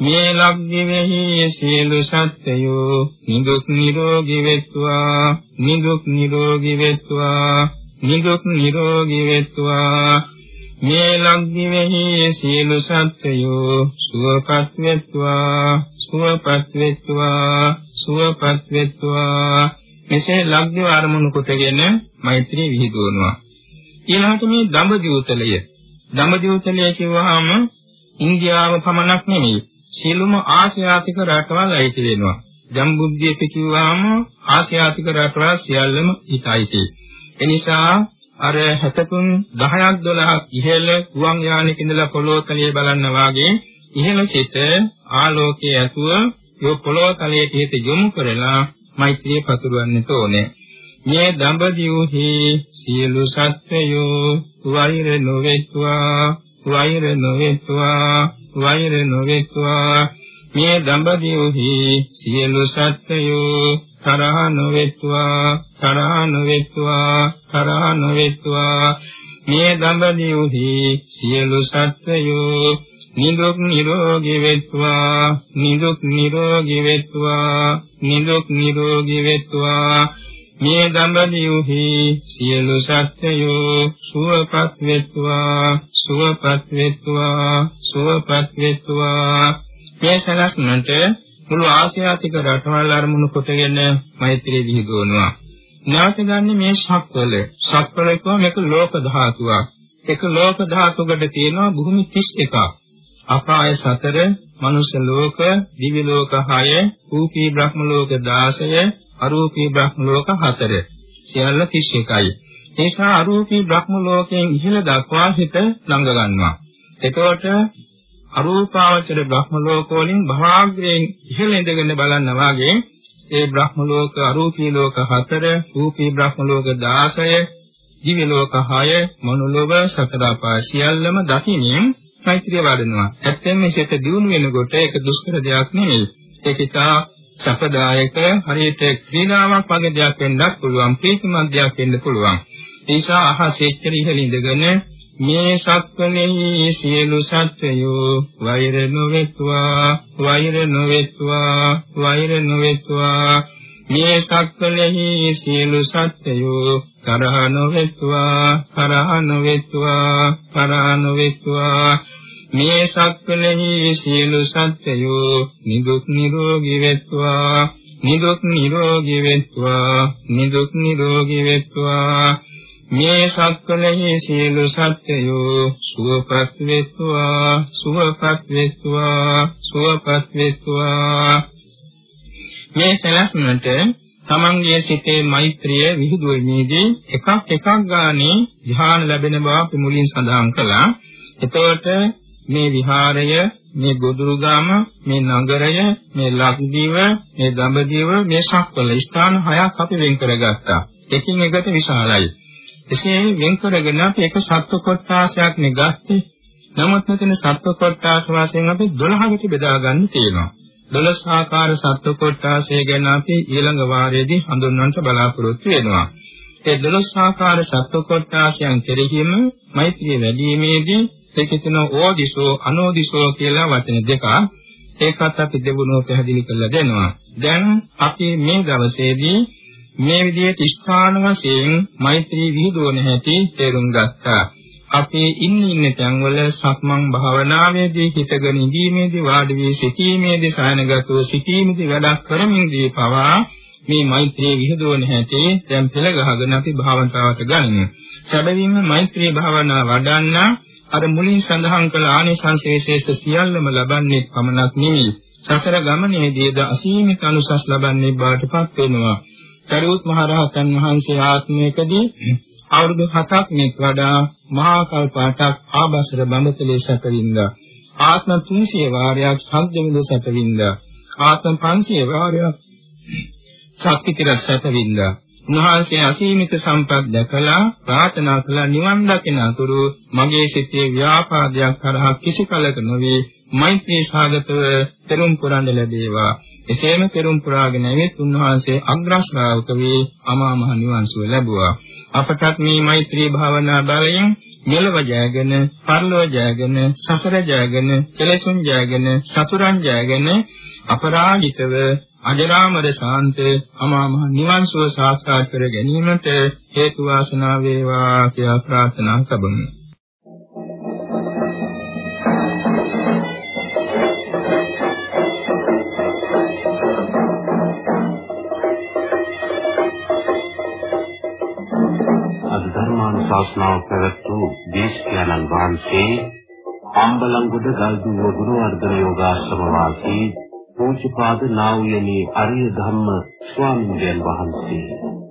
මේ ලග්ගෙහි සියලු සත්‍යයෝ නිදුක් නිරෝගී වෙත්වා නිදුක් නිරෝගී වෙත්වා නිදුක් නිරෝගී වෙත්වා. මේ ලග්ගෙහි සියලු සත්‍යයෝ සුවපත් වෙත්වා සුවපත් වෙත්වා සුවපත් වෙත්වා. මෙසේ ලග්ගෙ ආරමුණු කොටගෙන මෛත්‍රී විහිදුවනවා ඊළඟට මේ දඹදිවතලය. දඹදිවතලය කියවහම ඉන්දියාව පමණක් නෙමෙයි සියලුම ආසියාතික රටවල් අයිති වෙනවා. ජම්බුද්දීප කිව්වහම ආසියාතික රටවල් සියල්ලම හිතයිති. එනිසා අර 73 10ක් 12ක් ඉහළ ගුවන් යානෙක ඉඳලා පොළොව තලයේ බලන්න වාගේ ඉහළ සිට ආලෝකයේ ඇතුව යෝ පොළොව තලයට හිත යොමු කරලා මෛත්‍රිය පතුරවන්නට ඕනේ. මේ දඹදිව්හි සියලු සත්වයෝ වෛර නොවෙත්වා වෛර නොවෙත්වා වෛර නොවෙත්වා මේ දඹදිව්හි සියලු සත්වයෝ තරහ නොවෙත්වා තරහ නොවෙත්වා තරහ නොවෙත්වා මේ දඹදිව්හි සියලු සත්වයෝ නිදුක් නිරෝගී වෙත්වා නිදුක් නිරෝගී වෙත්වා නිදුක් නිරෝගී වෙත්වා. මේ දඹදිව්හි සියලු සත්‍යයෝ සුවපත් වෙත්වා සුවපත් වෙත්වා සුවපත් වෙත්වා. මේ සලස්නට මුළු ආසියාතික රටවල් අරමුණු කොටගෙන මෛත්‍රී දිහිදුවනවා නැවත ගන්න මේ ශක්වල ශක්වල කියව මේක ලෝක ධාතුවක්. එක ලෝක ධාතුකට තියෙනවා භූමි 31ක් අපාය 4 මනුෂ්‍ය ලෝක දිව්‍ය ලෝක 6 රූපී බ්‍රහ්ම ලෝක 16 අරූපී බ්‍රහ්ම ලෝක 4 සියල්ල 31යි. ඒ නිසා අරූපී බ්‍රහ්ම ලෝකයෙන් ඉහළ දක්වා හිත ළඟ ගන්නවා. එතකොට අරූපාවචර බ්‍රහ්ම ලෝක වලින් භාග්‍යයෙන් ඉහළ ඉඳගෙන බලන්න වාගේ ඒ බ්‍රහ්ම ලෝක අරූපී ලෝක 4 රූපී බ්‍රහ්ම ලෝක 16 දිව්‍ය ලෝක 6 මනුලෝක සතර අපාය සියල්ලම දකිනින් මෛත්‍රිය වඩනවා. ඇත්තෙන්ම සිත දියුණු වෙනකොට ඒක දුෂ්කර දෙයක් නෙවෙයි. ඒක ඉතා සපදායක හරියට ක්‍රීඩාවක් වගේ දෙයක් වෙන්නත් පුළුවන් ප්‍රීතිමත් දෙයක් වෙන්න පුළුවන් ඒ නිසා අහසෙච්චර ඉහළ ඉඳගෙන මේ සත්වලෙහි සියලු සත්වයෝ වෛර නොවෙත්වා වෛර නොවෙත්වා වෛර නොවෙත්වා මේ සත්වලෙහි සියලු සත්වයෝ තරහ නොවෙත්වා තරහ නොවෙත්වා තරහ නොවෙත්වා. මේ සත්වලෙහි සියලු සත්වයෝ නිදුක් නිරෝගී වෙත්වා නිදුක් නිරෝගී වෙත්වා නිදුක් නිරෝගී වෙත්වා. මේ සත්වලෙහි සියලු සත්වයෝ සුවපත් වෙත්වා සුවපත් වෙත්වා සුවපත් වෙත්වා. මේ සලස්මට තමන්ගේ සිතේ මෛත්‍රිය විහිදුවීමේදී එකක් එකක් ගානේ ධ්‍යාන ලැබෙන බව අපි මුලින් සඳහන් කළා. එතකොට මේ විහාරය, මේ ගොදුරුගාම, මේ නගරය, මේ ලක්දිව, මේ දඹදිව, මේ සක්වල ස්ථාන හයක් අපි වෙන් කරගත්තා. එකින් එකට විශාලයි. එසේ වෙන් කරගෙන අපි එක සත්ව කොටාසයක් නෙගත්තේ. නමුත් මෙතන සත්ව කොටාස වශයෙන් අපි 12කට බෙදා ගන්න තියෙනවා. 12 ආකාර සත්ව කොටාසය ගැන අපි ඊළඟ වාරයේදී හඳුන්වන්නට බලාපොරොත්තු වෙනවා. ඒ 12 ආකාර සත්ව කොටාසයන් කෙරෙහිම මෛත්‍රිය වැඩිීමේදී ඒකෙතන ඕදිසෝ අනෝදිසෝ කියලා වචන දෙකක් ඒකත් අපි දෙවුණෝ පැහැදිලි කරලා දෙනවා. දැන් අපි මේ දවසේදී මේ විදිහට ස්ථාන වශයෙන් මෛත්‍රී විහිදුවන හැටි තේරුම් ගත්තා. අපි ඉන්න ඉන්න තැන්වල සක්මන් භාවනාවේදී හිතගෙන ඉඳීමේදී වාඩි වී සිටීමේදී සායනගතව සිටීමේදී වැඩක් කරමින්දී පවා මේ මෛත්‍රී විහිදුවන හැටි දැන් පෙළ ගහගෙන අපි භාවනාවට ගනිමු. සැබවින්ම මෛත්‍රී භාවනාව වඩන්න අර මුලින් සඳහන් කළ ආනිසංසේෂ සියල්ලම ලබන්නේ පමණක් නෙවෙයි. සසර ගමනේදීද අසීමිත අනුසස් ලබන්නේ බාටපත් වෙනවා. සරියුත් මහ රහතන් වහන්සේ ආත්මයකදී අවුරුදු 7ක් මෙත් වඩා මහා කල්ප 8ක් ආබසර බඹතලේ සැපවින්දා. ආත්ම 300 වාරයක් සම්දෙවිඳ සැපවින්දා. ආත්ම 500 වාරයක් ශක්ති කිරස් සැපවින්දා. උන්වහන්සේ අසීමිත සම්පත් දැකලා ප්‍රාර්ථනා කළ නිවන් දකින අතුරු මගේ සිතේ ව්‍යාපාදයක් කරා කිසි කලක නොවේ මෛත්‍රී සාගතව පෙරම් පුරන්න ලැබේවා එසේම පෙරම් පුරාගෙන ඇවිත් උන්වහන්සේ අග්‍ර ශ්‍රාවක වේ අමා මහ නිවන් සුව ලැබුවා අපටත් මේ මෛත්‍රී භාවනා බලයෙන් මෙලව ජයගෙන පරලොව ජයගෙන සසර ජයගෙන කෙලෙසුන් ජයගෙන සතුරන් ජයගෙන අපරාජිතව අජරාමර ශාන්ත අමා මහ නිවන් සුව සාක්ෂාත් කර ගැනීමට හේතු වාසනා වේවා කියලා ප්‍රාර්ථනා කරමු. ධර්මානුශාසනාව පැවැත් වූ දේශකයන්න් වහන්සේ අම්බලන්ගොඩ ගල්දුව ගුණවර්ධන යෝගාශ්‍රම වාසී පූජ්‍යපාද නා වූ යනි අරිය ධම්ම ස්වාමීන් වහන්සේ.